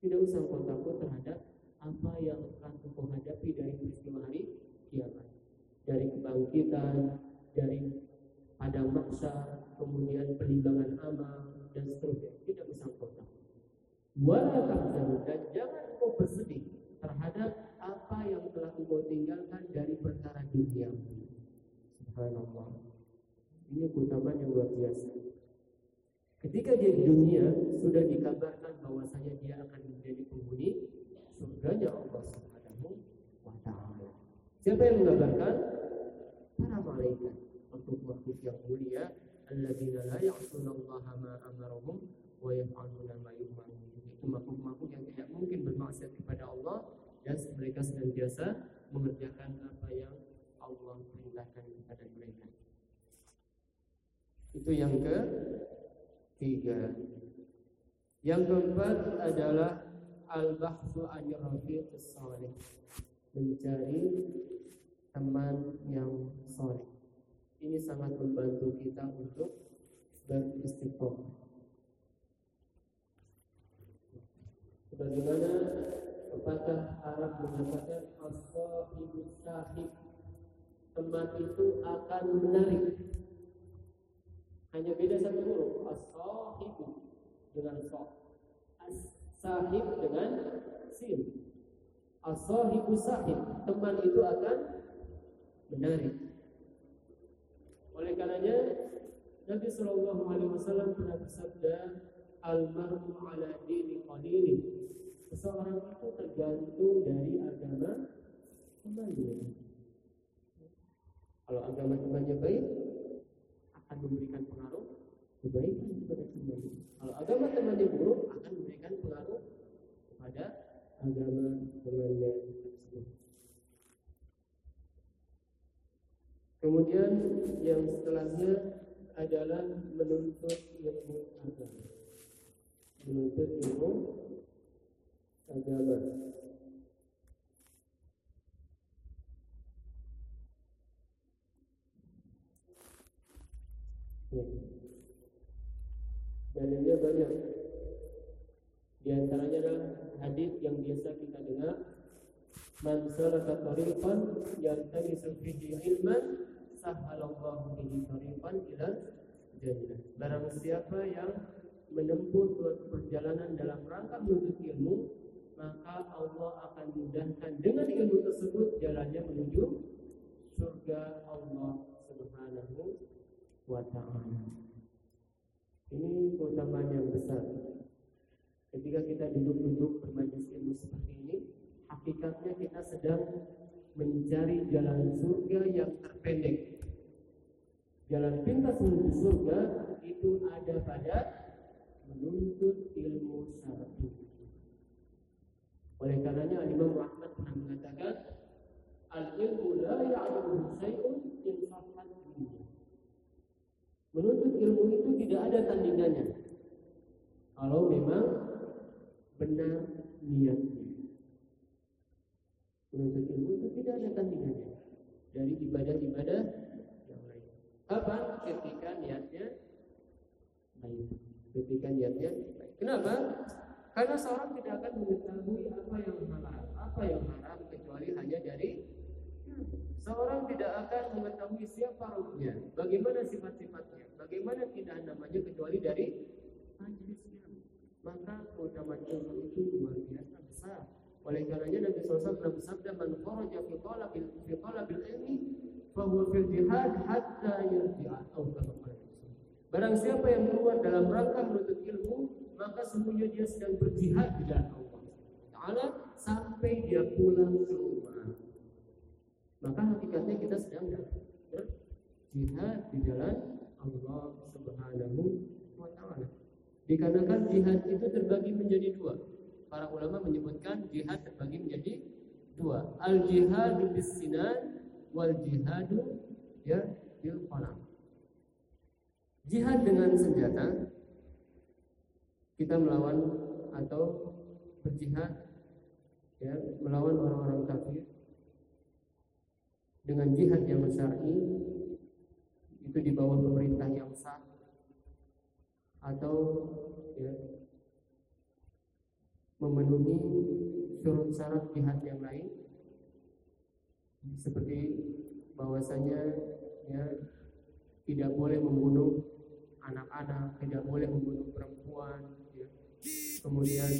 A: Tidak usah engkau takut terhadap apa yang akan engkau hadapi dari peristiwa hari kiamat dari kebangkitan, dari padang maksa, kemudian penimbangan amal dan seterusnya. Tidak bisa kota. Wala tahzanu dan jangan kau bersedih terhadap apa yang telah engkau tinggalkan dari perkara dunia. Subhanallah. Ini keutamaan yang luar biasa. Ketika dia di dunia sudah dikabarkan bahwasanya dia akan menjadi penghuni surganya Allah Subhanahu wa taala. Siapa yang mengabarkan? Para malaikat. Makhluk-makhluk yang mulia. Alladzina la ya'sunallaha ma wa yaf'aluna ma yu'marun. Itu makhluk-makhluk yang tidak mungkin bermaksiat kepada Allah dan mereka senantiasa mengerjakan apa yang Allah perintahkan kepada mereka. Itu yang ke tiga. Yang keempat adalah al-bahthu an rafiq salih mencari teman yang soleh. Ini sangat membantu kita untuk beristiqomah. Sebagaimana pepatah Arab mengatakan as-sahibu sahib teman itu akan menarik. Hanya beda satu huruf as-sahibu dengan so. As-sahib dengan sin. As-sahibu sahib, teman itu akan menarik. Oleh karenanya Nabi Shallallahu Alaihi Wasallam pernah bersabda, "Almarhum ala dini qalili." Seseorang itu tergantung dari agama temannya. Kalau agama temannya baik, akan memberikan pengaruh kebaikan kepada temannya. Kalau agama temannya buruk, akan memberikan pengaruh kepada agama temannya tersebut. Kemudian yang setelahnya adalah menuntut ilmu agama. Menuntut ilmu agama. Ya. Dalilnya banyak. Di antaranya adalah hadis yang biasa kita dengar Man salaka tariqan yaltamisu fihi ilman sahhalallahu bihi tariqan ila jannah. Barang siapa yang menempuh suatu perjalanan dalam rangka menuntut ilmu, maka Allah akan mudahkan dengan ilmu tersebut jalannya menuju surga Allah Subhanahu wa taala. Ini keutamaan yang besar ketika kita duduk-duduk bermajlis ilmu seperti ini, hakikatnya kita sedang mencari jalan surga yang terpendek. Jalan pintas menuju surga itu ada pada menuntut ilmu syar'i. Oleh karenanya Imam Ahmad pernah mengatakan Al-ilmu la ya'lamu syai'un insafat dunia. Menuntut ilmu itu tidak ada tandingannya. Kalau memang benar niatnya. Menuntut ilmu itu tidak ada tandingannya dari ibadah-ibadah yang lain. apa Ketika niatnya baik. Ketika niatnya baik. Kenapa? Karena seorang tidak akan mengetahui apa yang halal, apa yang haram kecuali hanya dari Seorang tidak akan mengetahui siapa rohnya, bagaimana sifat-sifatnya, bagaimana tidak namanya kecuali dari majelisnya. Maka keutamaan ilmu itu luar biasa besar. Oleh karenanya Nabi SAW pernah bersabda, "Man kharaja fi talabil fi talabil ilmi, fa huwa fil jihad hatta yarji'a." Barang siapa yang keluar dalam rangka menuntut ilmu, maka sesungguhnya dia sedang berjihad di jalan Allah Taala sampai dia pulang ke rumah. Maka hakikatnya kita sedang berjihad di jalan Allah Subhanahu wa taala. Dikarenakan jihad itu terbagi menjadi dua. Para ulama menyebutkan jihad terbagi menjadi dua. Al jihadu bis sinan wal jihadu ya bil qalam. Jihad dengan senjata kita melawan atau berjihad ya melawan orang-orang kafir dengan jihad yang syar'i itu di bawah pemerintah yang sah atau ya, memenuhi syarat syarat jihad yang lain seperti bahwasanya ya tidak boleh membunuh anak-anak, tidak boleh membunuh perempuan. Kemudian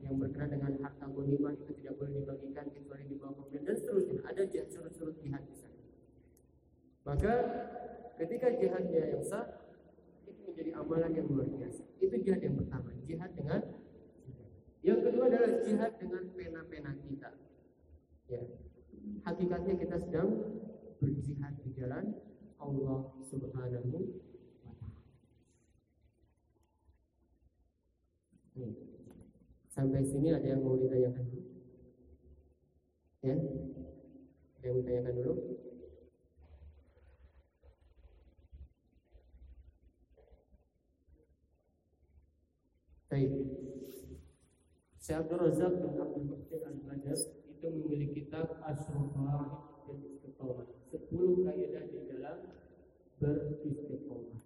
A: yang berkenaan dengan harta gonimah itu tidak boleh dibagikan kecuali di bawah pemerintah dan seterusnya. Ada surut-surut jihad di sana. Maka ketika jihadnya yang sah itu menjadi amalan yang luar biasa. Itu jihad yang pertama, jihad dengan yang kedua adalah jihad dengan pena-pena kita. Ya. Hakikatnya kita sedang berjihad di jalan Allah Subhanahu wa taala. Sampai sini ada yang mau ditanyakan? Ya? Ada yang ditanyakan dulu? Baik. Syekh Abdul Razak bin Abdul Muhsin Al-Badr itu memiliki kitab Asy-Syuhara dan Istiqomah. 10 kaidah di dalam beristiqomah.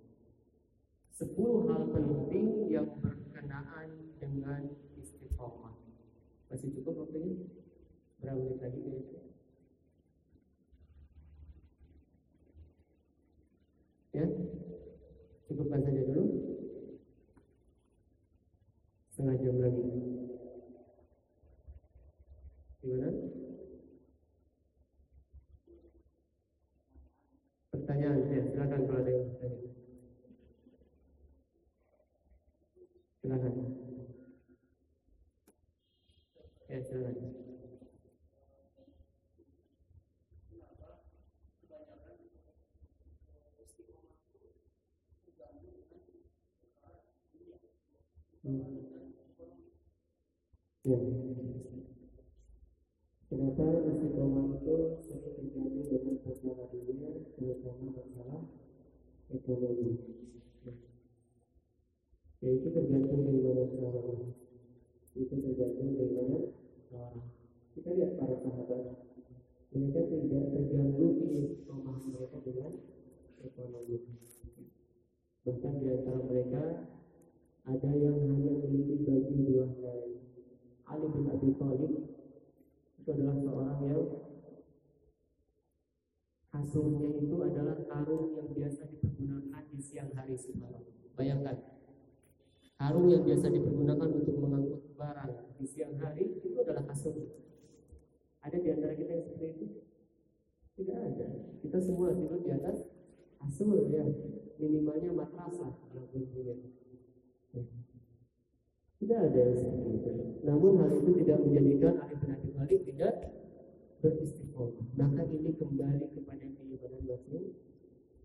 A: 10 hal penting yang berkenaan dengan masih cukup waktunya? Berapa menit lagi kira-kira? Ya, cukupkan saja dulu. Setengah jam lagi. Gimana? Pertanyaan, ya silakan kalau ada yang bertanya. Silakan. Ya, silakan. Hmm. Ya. Kenapa istiqomah itu sering terjadi dengan perkara dunia, terutama masalah ekonomi? Ya, itu tergantung dari mana seorang itu tergantung dari mana kita lihat para sahabat. Mereka tidak terganggu istiqomah mereka dengan ekonomi. Bahkan di antara mereka ada yang hanya memiliki baju dua helai Ali bin Abi Thalib itu adalah seorang yang kasurnya itu adalah karung yang biasa dipergunakan di siang hari semalam. Bayangkan, karung yang biasa dipergunakan untuk mengangkut barang di siang hari itu adalah kasur. Ada di antara kita yang seperti itu? Tidak ada. Kita semua tidur di atas kasur ya. Minimalnya matrasah kalau. Tidak ada yang seperti itu. Namun hal itu tidak menjadikan Ali bin Abi Thalib tidak beristiqomah. Maka ini kembali kepada keimanan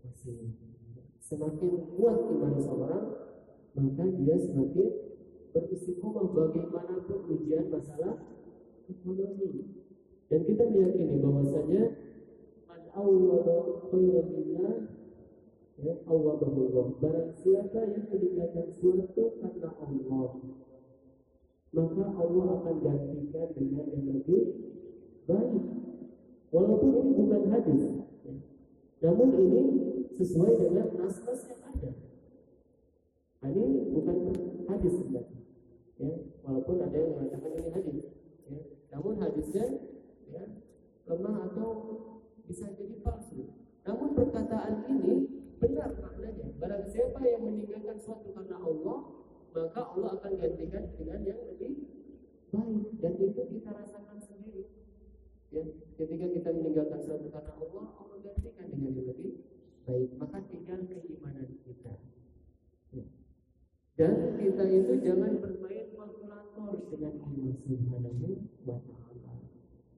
A: masing-masing. Semakin kuat iman seorang, maka dia semakin beristiqomah bagaimanapun ujian masalah ekonomi. Dan kita meyakini bahwasanya man awwala khairan Ya, Allah. Barang siapa yang meninggalkan suatu karena Allah, maka Allah akan gantikan dengan yang lebih baik. Walaupun ini bukan hadis, ya. namun ini sesuai dengan nas-nas yang ada. Nah, ini bukan hadis sebenarnya. Ya, walaupun ada yang mengatakan ini hadis. Ya. Namun hadisnya ya, lemah atau bisa jadi palsu. Namun perkataan ini benar maknanya. Barang siapa yang meninggalkan suatu karena Allah, maka Allah akan gantikan dengan yang lebih baik. Dan itu kita rasakan sendiri. Ya, ketika kita meninggalkan suatu karena Allah, Allah gantikan dengan yang lebih baik. Maka tinggal keimanan kita. Ya. Dan kita itu jangan bermain kalkulator dengan Allah Subhanahu wa taala.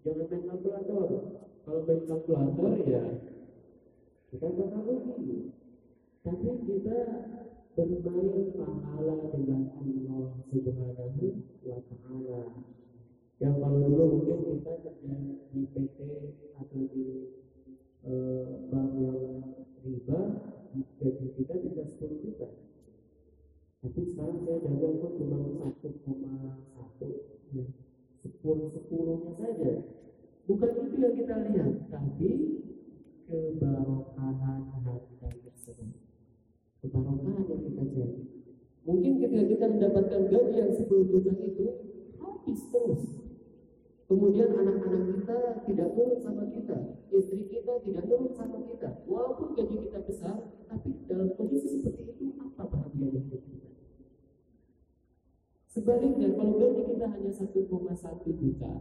A: Jangan main kalkulator. Kalau main kalkulator ya kita bakal rugi. Tapi kita bermain pahala dengan Allah Subhanahu wa taala. Yang kalau dulu mungkin kita kerja di PT atau di eh, bank yang riba, gaji kita bisa 10 juta. Tapi sekarang saya dagang kok cuma 1,1 ya. sepuluh sepuluhnya saja. Bukan itu yang kita lihat, tapi kebarokahan harta tersebut. Kebarokahan yang kita cari. Mungkin ketika kita mendapatkan gaji yang 10 juta itu habis terus. Kemudian anak-anak kita tidak nurut sama kita, istri kita tidak nurut sama kita. Walaupun gaji kita besar, tapi dalam kondisi seperti itu apa bahagianya hidup kita? Sebaliknya, kalau gaji kita hanya 1,1 juta,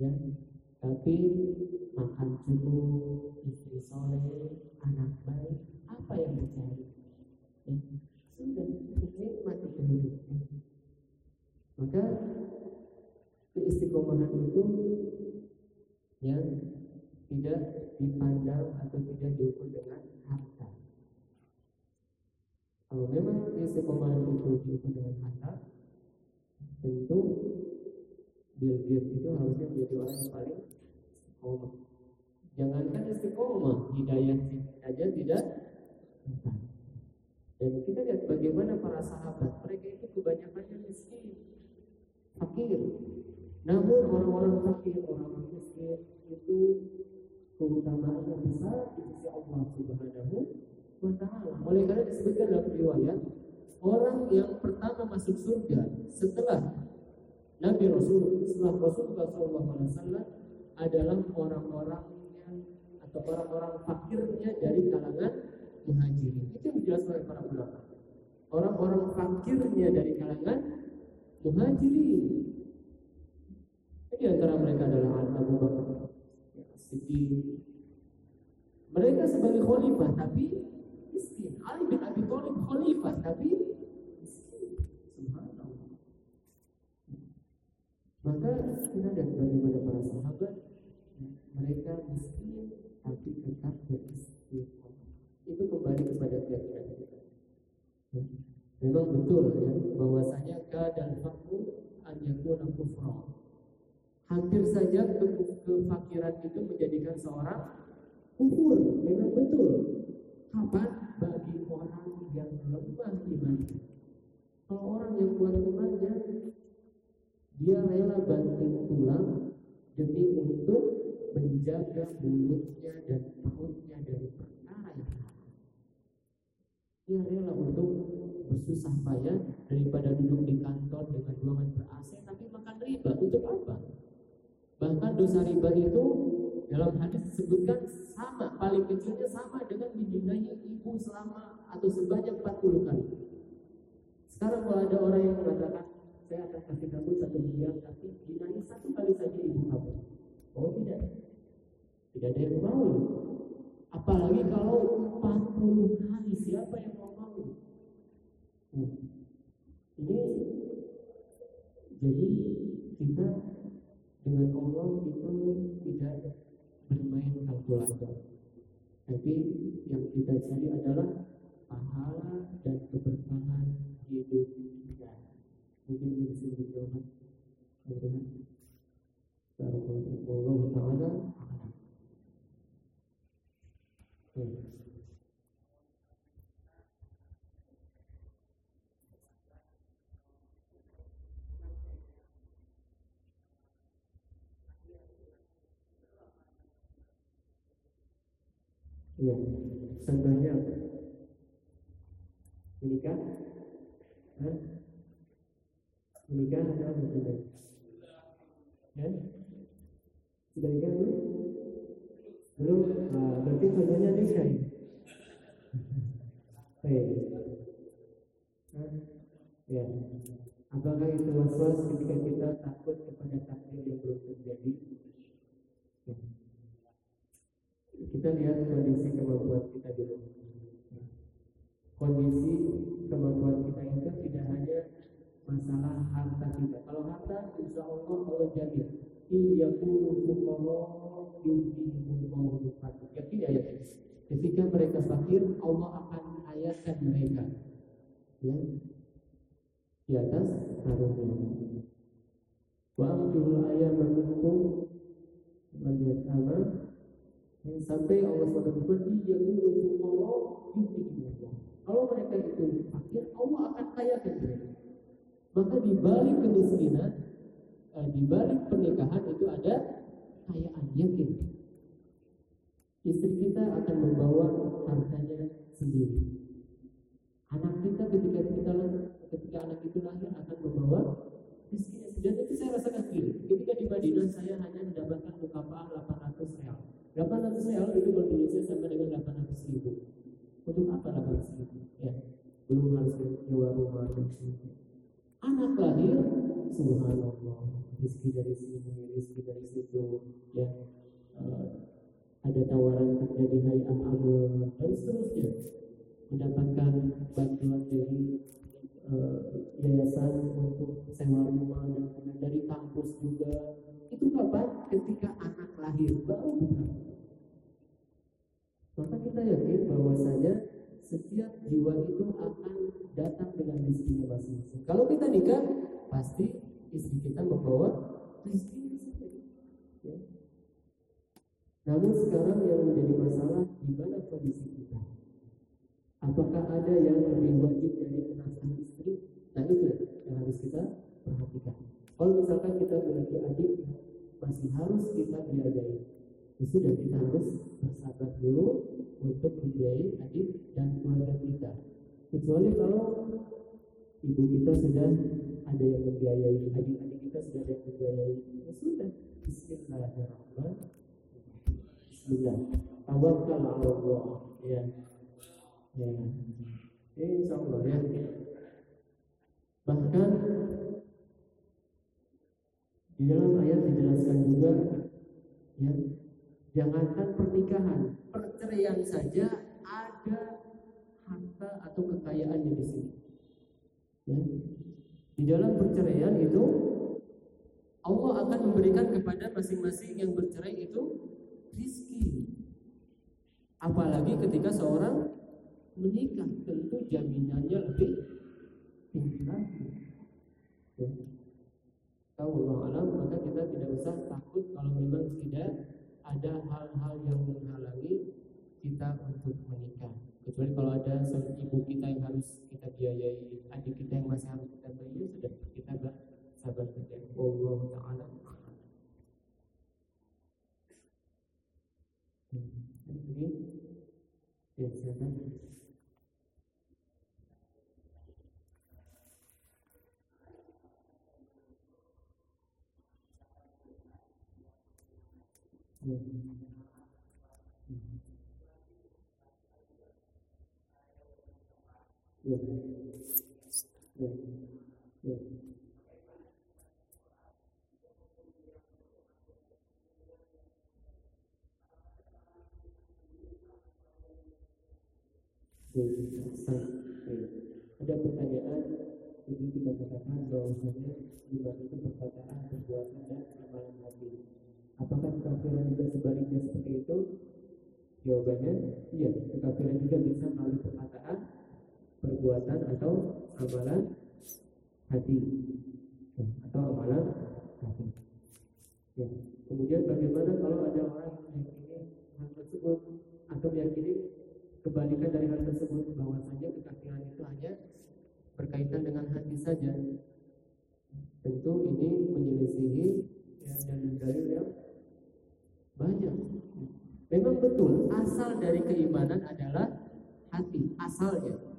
A: ya, tapi makan cukup, istri soleh, anak baik, apa yang dicari? Sudah, mati kehidupan. Maka keistiqomahan itu yang tidak dipandang atau tidak diukur dengan harta. Kalau memang keistiqomahan itu diukur dengan harta, tentu Bill Gates itu harusnya menjadi orang yang paling istiqomah. Jangankan istiqomah, hidayah saja tidak Dan kita lihat bagaimana para sahabat, mereka itu kebanyakannya miskin, fakir. Namun orang-orang fakir, orang-orang miskin itu keutamaan yang besar di sisi Allah Subhanahu wa taala. Oleh karena disebutkan dalam riwayat, orang yang pertama masuk surga setelah Nabi Rasul setelah Rasulullah SAW adalah orang-orang yang atau orang-orang fakirnya dari kalangan muhajirin. Itu yang dijelaskan oleh para ulama. Orang-orang fakirnya dari kalangan muhajirin. Di antara mereka adalah Abu Bakar, Siddiq. Mereka sebagai khalifah tapi miskin. Ali bin Abi Thalib khalifah tapi Maka kita lihat bagaimana para sahabat mereka miskin tapi tetap beristiqomah. Itu kembali kepada keyakinan kita. Memang betul ya bahwasanya kadal fakru an yakuna kufra. Hampir saja ke kefakiran itu menjadikan seorang kufur. Memang betul. Kapan bagi orang yang lemah imannya? Kalau orang yang kuat imannya dia rela banting tulang demi untuk menjaga mulutnya dan perutnya dari. Dia rela untuk bersusah payah daripada duduk di kantor dengan ruangan ber-AC tapi makan riba untuk apa? Bahkan dosa riba itu dalam hadis disebutkan sama, paling kecilnya sama dengan dibinai ibu selama atau sebanyak 40 kali. Sekarang kalau ada orang yang mengatakan saya akan kasih kamu satu miliar tapi dinyanyi satu kali saja ibu kamu oh tidak tidak ada yang mau apalagi kalau 40 kali siapa yang. Ini jadi kita dengan Allah itu tidak bermain kalkulator tapi yang kita cari adalah pahala dan keberkahan hidup mungkin bisa dijawab. Kemudian Allah Taala Iya. Contohnya apa? Menikah? Hah? Menikah atau sudah? Ya? Sudah nikah belum? Belum? Nah, berarti contohnya nikah ya? Baik. Hah? Ya. Apakah itu was-was ketika kita takut kepada takdir yang belum terjadi? Ya. Kita lihat kondisi kemampuan kita dulu. Kondisi kemampuan kita itu tidak hanya masalah harta kita. Kalau harta, insya Allah Allah jamin. Iyakunu fuqara fadlihi. Yakin ya. Ketika mereka fakir, Allah akan ayatkan mereka. Ya, di atas karunia. Wa amdul ayam minkum wal sampai Allah SWT berfirman iya kalau mereka itu fakir Allah akan kayakan mereka. Maka di balik kemiskinan eh, di balik pernikahan itu ada kekayaan yakin. Istri kita akan membawa hartanya sendiri. Anak kita ketika kita ketika anak itu lahir akan membawa miskin dan itu saya rasakan sendiri. Ketika di Madinah saya hanya mendapatkan mukafah 800 real 800 real itu Indonesia sama dengan 800 ribu. Untuk apa 800 ribu? Ya belum harus nyewa rumah anak lahir subhanallah rezeki dari sini rezeki dari situ ya. Uh, ada tawaran kerja di hayat amal dan seterusnya. Mendapatkan bantuan dari uh, yayasan untuk sewa bahwasanya setiap jiwa itu akan datang dengan rezekinya masing-masing kalau kita nikah pasti istri kita membawa rezeki ya. namun sekarang yang menjadi masalah di mana kondisi kita Apakah ada yang lebih wajib dari menafkahi istri? Nah itu yang harus kita perhatikan. Kalau misalkan kita memiliki adik masih harus kita biayai, ya sudah kita harus bersabar dulu untuk membiayai adik dan keluarga kita. Kecuali kalau ibu kita sudah ada yang membiayai, adik-adik kita sudah ada yang membiayai, ya sudah. Bismillahirrahmanirrahim. Bismillah. Tawakal Allah. Ya. Ya. Insya Allah ya. Bahkan di dalam ayat dijelaskan juga ya jangankan pernikahan perceraian saja ada harta atau kekayaannya di sini ya di dalam perceraian itu Allah akan memberikan kepada masing-masing yang bercerai itu rizki apalagi ketika seorang menikah tentu jaminannya lebih tinggi lagi. Ya. Tahu Allah alam maka kita tidak usah takut kalau memang tidak ada hal-hal yang menghalangi kita untuk menikah. Kecuali kalau ada ibu kita yang harus kita biayai, adik kita yang masih harus kita biayai, sudah kita gak sabar saja. Allah Taala. Ini, ya silakan. Ya. Ada pertanyaan jadi kita katakan bahwasanya iman itu perkataan, perbuatan dan amalan hati. Apakah kekafiran juga sebaliknya seperti itu? Jawabannya iya, kekafiran juga bisa melalui perkataan, perbuatan atau amalan hati atau amalan hati. Ya. Kemudian bagaimana kalau ada orang yang meyakini hal tersebut atau meyakini kebalikan dari hal tersebut bahwasanya kekafiran itu hanya berkaitan dengan hati saja. Tentu ini menyelisihi ya, dalil-dalil yang banyak. Memang betul asal dari keimanan adalah hati, asalnya.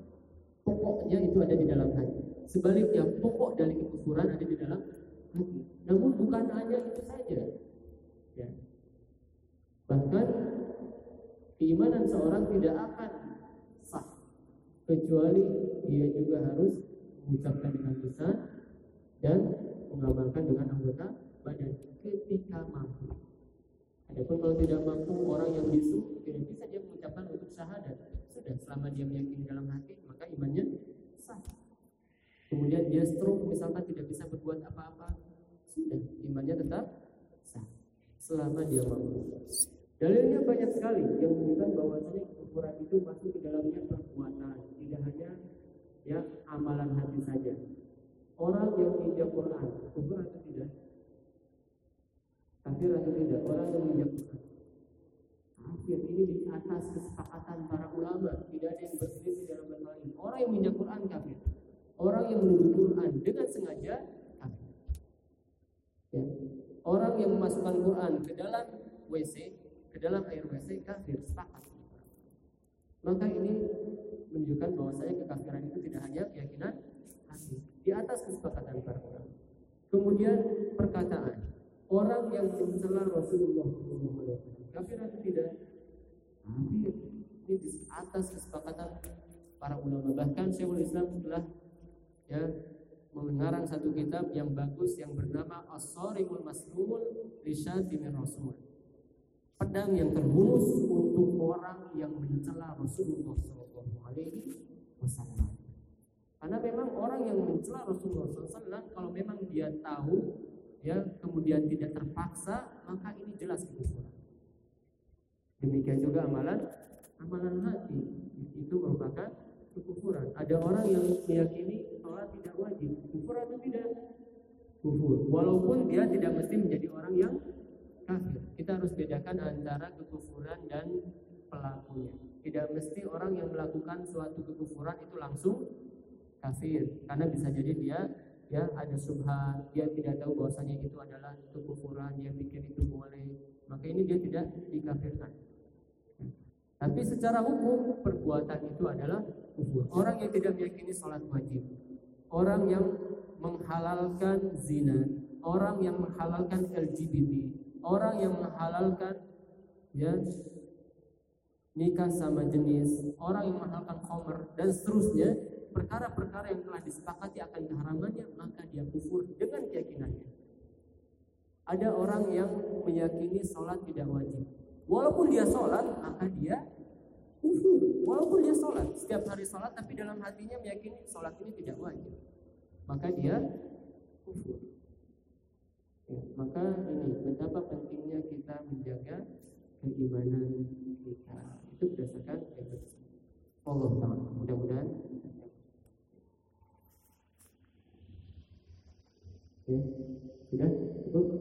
A: Pokoknya itu ada di dalam hati. Sebaliknya, pokok dari kekufuran ada di dalam hati. Namun bukan hanya itu saja. Ya. Bahkan keimanan seorang tidak akan sah kecuali dia juga harus mengucapkan dengan lisan dan mengamalkan dengan anggota badan ketika mampu. Adapun kalau tidak mampu orang yang bisu tidak bisa dia mengucapkan untuk syahadat. Sudah selama dia meyakini dalam hati maka imannya sah. Kemudian dia stroke misalkan tidak bisa berbuat apa-apa, sudah imannya tetap sah selama dia mampu. Dalilnya banyak sekali yang menunjukkan bahwasanya kekufuran itu masuk ke dalamnya perbuatan, tidak hanya ya amalan hati saja. Orang yang menginjak Quran, kufur atau tidak? Kafir atau tidak? Orang yang menginjak Quran. Kafir ini di atas kesepakatan para ulama, tidak ada yang berselisih. Yang menginjak Quran kafir. Orang yang menuduh Quran dengan sengaja kafir. Ya. Orang yang memasukkan Quran ke dalam WC, ke dalam air WC kafir, sepakat. Maka ini menunjukkan bahwa saya kekafiran itu tidak hanya keyakinan hati, di atas kesepakatan para ulama. Kemudian perkataan orang yang mencela Rasulullah kafir atau tidak? Kafir. Ini di atas kesepakatan para ulama. Bahkan Syekhul Islam telah ya mengarang satu kitab yang bagus yang bernama As-Sarimul Maslul Lisyatimin Rasul. Pedang yang terhunus untuk orang yang mencela Rasulullah Shallallahu Alaihi Wasallam. Karena memang orang yang mencela Rasulullah SAW kalau memang dia tahu ya kemudian tidak terpaksa maka ini jelas kekufuran. Demikian juga amalan amalan hati itu merupakan kekufuran. Ada orang yang meyakini sholat tidak wajib, kufur atau tidak? Kufur. Walaupun dia tidak mesti menjadi orang yang kafir. Kita harus bedakan antara kekufuran dan pelakunya. Tidak mesti orang yang melakukan suatu kekufuran itu langsung kafir karena bisa jadi dia ya ada subhat dia tidak tahu bahwasanya itu adalah kekufuran dia pikir itu boleh maka ini dia tidak dikafirkan tapi secara hukum perbuatan itu adalah kufur. Orang yang tidak meyakini sholat wajib. Orang yang menghalalkan zina. Orang yang menghalalkan LGBT orang yang menghalalkan ya nikah sama jenis. Orang yang menghalalkan khomer dan seterusnya. Perkara-perkara yang telah disepakati akan keharamannya, maka dia kufur dengan keyakinannya. Ada orang yang meyakini sholat tidak wajib. Walaupun dia sholat, maka dia kufur. Walaupun dia sholat, setiap hari sholat, tapi dalam hatinya meyakini sholat ini tidak wajib. Maka dia kufur. Ya, maka ini betapa pentingnya kita menjaga keimanan kita. Itu berdasarkan Allah Taala. Mudah-mudahan Oke, sudah cukup?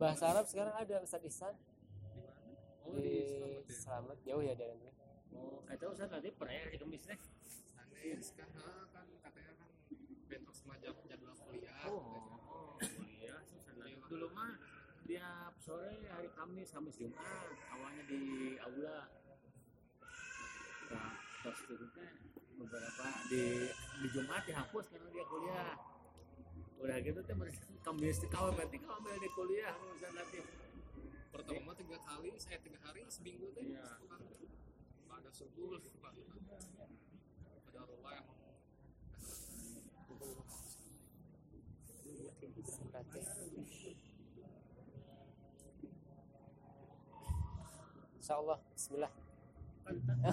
A: bahasa Arab sekarang ada Ustaz Ihsan.
B: Oh,
A: di
B: di
A: Selamat jauh ya dari Andre.
B: Oh, kata Ustaz Latif pernah ya di kemis teh.
C: Sanis kan ah, kan katanya kan bentuk semacam jadwal kuliah.
B: Oh, iya, Ustaz. Latif dulu mah tiap sore hari Kamis, Kamis Jumat, awalnya di aula. Nah, terus beberapa di di Jumat dihapus karena dia kuliah. Udah gitu mereka Kamis kalau berarti kalau ambil di kuliah Ustaz Latif.
C: pertama tiga kali saya tiga hari seminggu teh
B: Iya.
C: kan pada subuh pada pada rumah yang
A: Insya Allah Bismillah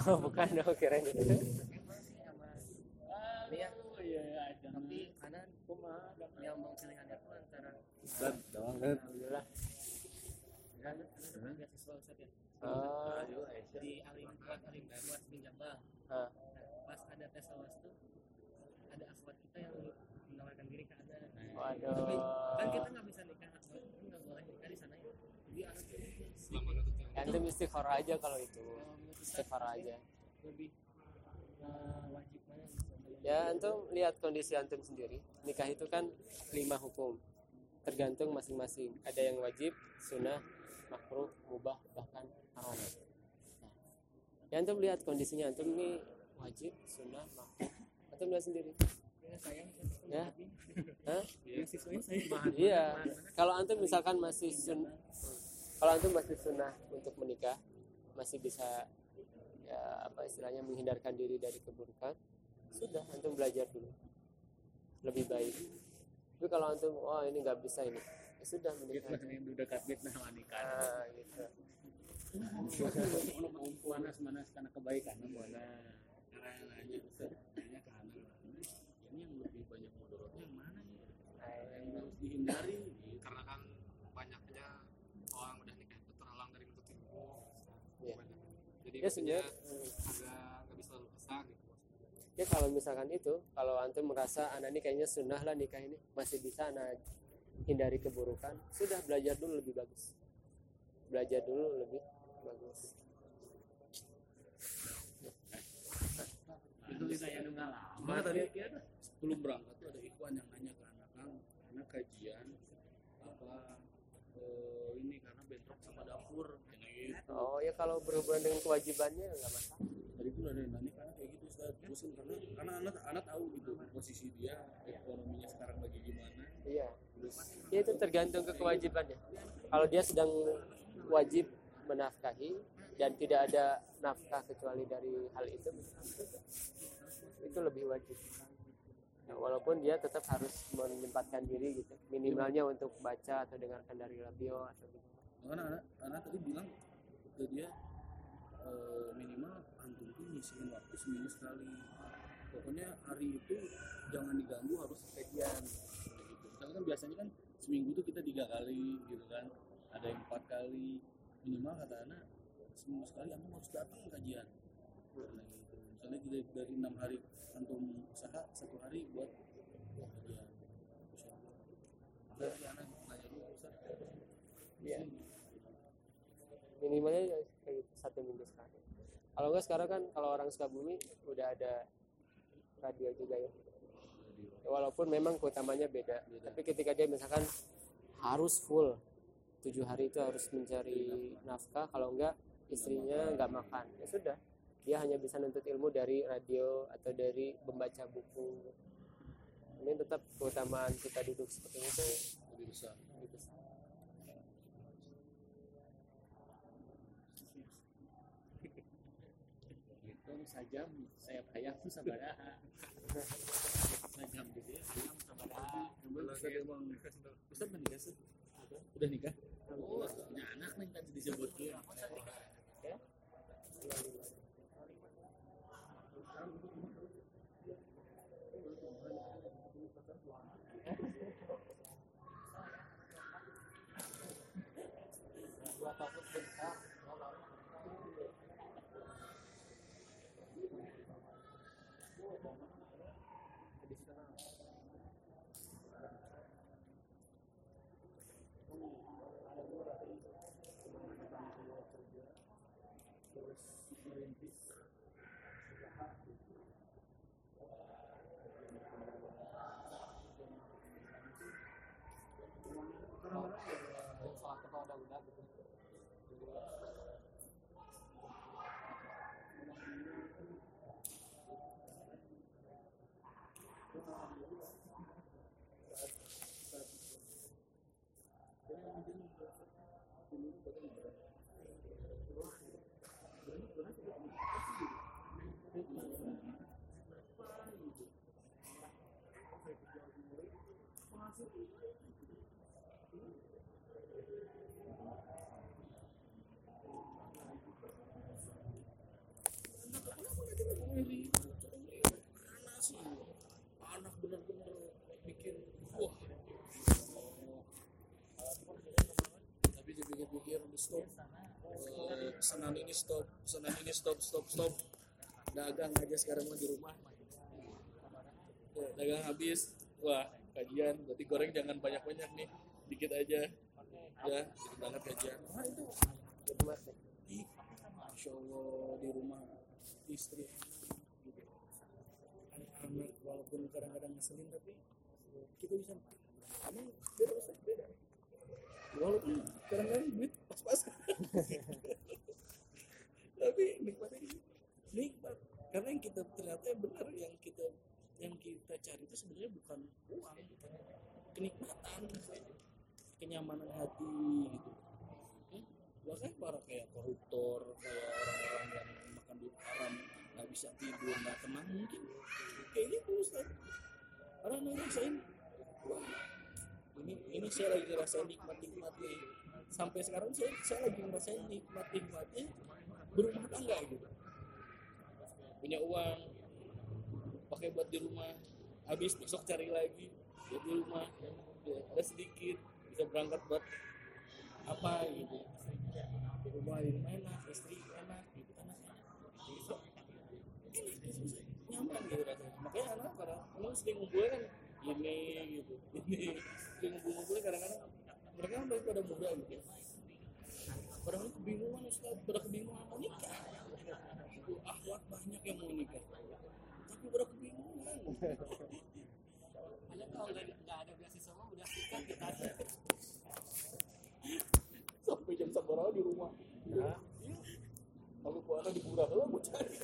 A: oh, bukan dong kirain itu
B: Iya, iya, ada. Tapi kanan kumaha nyambung pilihannya tuh antara
D: Ustaz, banget.
A: Alhamdulillah
B: kan ada beasiswa Ustaz ya.
A: oh,
B: di alim buat alim buat pinjambal.
A: ah.
B: Pas ada tes awas tuh ada akhwat kita yang menawarkan diri ke anda.
A: Waduh.
B: Tapi kan kita nggak bisa nikah, nggak boleh nikah di sana ya. Jadi anak
C: selama nutupnya
A: antum istighfar aja kalau itu istighfar aja
B: lebih eh, wajib gitu.
A: Ya antum lihat kondisi antum sendiri. Nikah itu kan lima hukum. Tergantung masing-masing. Ada yang wajib sunnah makruh mubah bahkan haram. Nah, ya antum lihat kondisinya. Antum ini wajib sunnah makruh. Antum lihat sendiri.
B: Ya? Sayang
A: ya Hah? iya. Kalau antum misalkan masih sun kalau antum masih sunnah untuk menikah masih bisa ya apa istilahnya menghindarkan diri dari keburukan sudah antum belajar dulu. Lebih baik. Tapi kalau antum wah ini nggak bisa ini. Ya sudah menikah
B: dekat fitnah wanita.
A: ah, gitu.
B: Manas manas karena kebaikan karena nanya Ustaz, nanya ke anak ini yang lebih banyak mudaratnya yang mana ya? Yang harus dihindari
C: karena kan banyaknya orang udah nikah itu terhalang dari menutup ilmu. Banyak. jadi
A: ya sebenarnya hmm.
C: agak nggak bisa lu kesah gitu
A: ya kalau misalkan itu kalau antum merasa anak ini kayaknya sunnah lah nikah ini masih bisa anak hindari keburukan sudah belajar dulu lebih bagus. Belajar dulu lebih bagus.
B: Itu kita yang ngalamin
D: Mana tadi sebelum berangkat tuh ada ikhwan yang nanya ke anak kang karena kajian apa eh, ini karena bentrok sama dapur gitu.
A: oh ya kalau berhubungan dengan kewajibannya nggak masalah.
D: Tadi itu ada yang nanya karena kan karena karena anak anak tahu gitu posisi dia ekonominya sekarang lagi gimana.
A: iya.
D: Terus
A: ya itu tergantung ke kewajibannya. Kalau dia sedang wajib menafkahi dan tidak ada nafkah kecuali dari hal itu itu lebih wajib. Nah, walaupun dia tetap harus menyempatkan diri gitu minimalnya untuk baca atau dengarkan dari radio atau gitu.
D: Karena anak anak tadi bilang ke dia eh, minimal ngisiin waktu seminggu sekali. Pokoknya hari itu jangan diganggu harus kayak gitu. Misalnya kan biasanya kan seminggu tuh kita tiga kali gitu kan. Ada yang empat kali minimal kata anak seminggu sekali antum harus datang kajian. Nah, gitu. Misalnya kita dari enam hari antum usaha satu hari buat kajian. Berarti anak nanya dulu Ustaz.
A: Iya. minimalnya ya kayak satu minggu sekali kalau enggak sekarang kan kalau orang Sukabumi udah ada radio juga ya. Walaupun memang keutamanya beda. Tapi ketika dia misalkan harus full tujuh hari itu harus mencari nafkah kalau enggak istrinya nggak makan. Ya sudah dia hanya bisa nuntut ilmu dari radio atau dari membaca buku. Ini tetap keutamaan kita duduk seperti itu.
D: Lebih besar.
A: lebih besar.
B: Sajam saya bayang sabaraha sajam gitu ya ayam sabaraha
D: Ustaz emang Ustaz udah nikah Ustaz? Udah nikah?
B: oh punya anak nih tadi disebutkan
D: Mana Senin ini stop, Senin ini stop, stop, stop. Dagang aja sekarang mah di rumah. Dagang habis, wah kajian. Berarti goreng jangan banyak-banyak nih, dikit aja. Ya, dikit banget kajian. Nah itu, Masya Allah di rumah istri gitu. anak-anak walaupun kadang-kadang ngeselin tapi kita bisa emang beda beda walaupun kadang-kadang duit pas-pasan tapi nikmatnya nikmat karena yang kita ternyata benar yang kita yang kita cari itu sebenarnya bukan uang gitu. kenikmatan kenyamanan hati gitu Hmm? bahkan para kayak koruptor kayak orang-orang yang makan duit haram nggak bisa tidur nggak tenang mungkin kayak gitu Ustaz orang ngerasain wah ini ini saya lagi ngerasain nikmat nikmatnya sampai sekarang saya saya lagi ngerasain nikmat nikmatnya berumah tangga gitu punya uang pakai buat di rumah. Habis besok cari lagi buat di rumah. Ya, ada sedikit bisa berangkat buat apa gitu. Di rumah di rumah enak istri enak gitu anak enak. Gitu. enak gitu, nyaman gitu rasanya. Makanya anak kadang kadang sering ngumpulnya kan ini gitu. Ini sering ngumpul-ngumpulnya kadang-kadang mereka kan pada muda gitu. Ya kadang kebingungan Ustaz pada kebingungan mau nikah. Itu akhlak banyak yang mau nikah pada kebingungan.
B: Hanya kalau nggak ada beasiswa mah udah sikat kita
D: sampai jam seberapa di rumah.
A: Ya kalau kuara di murah lo mau cari.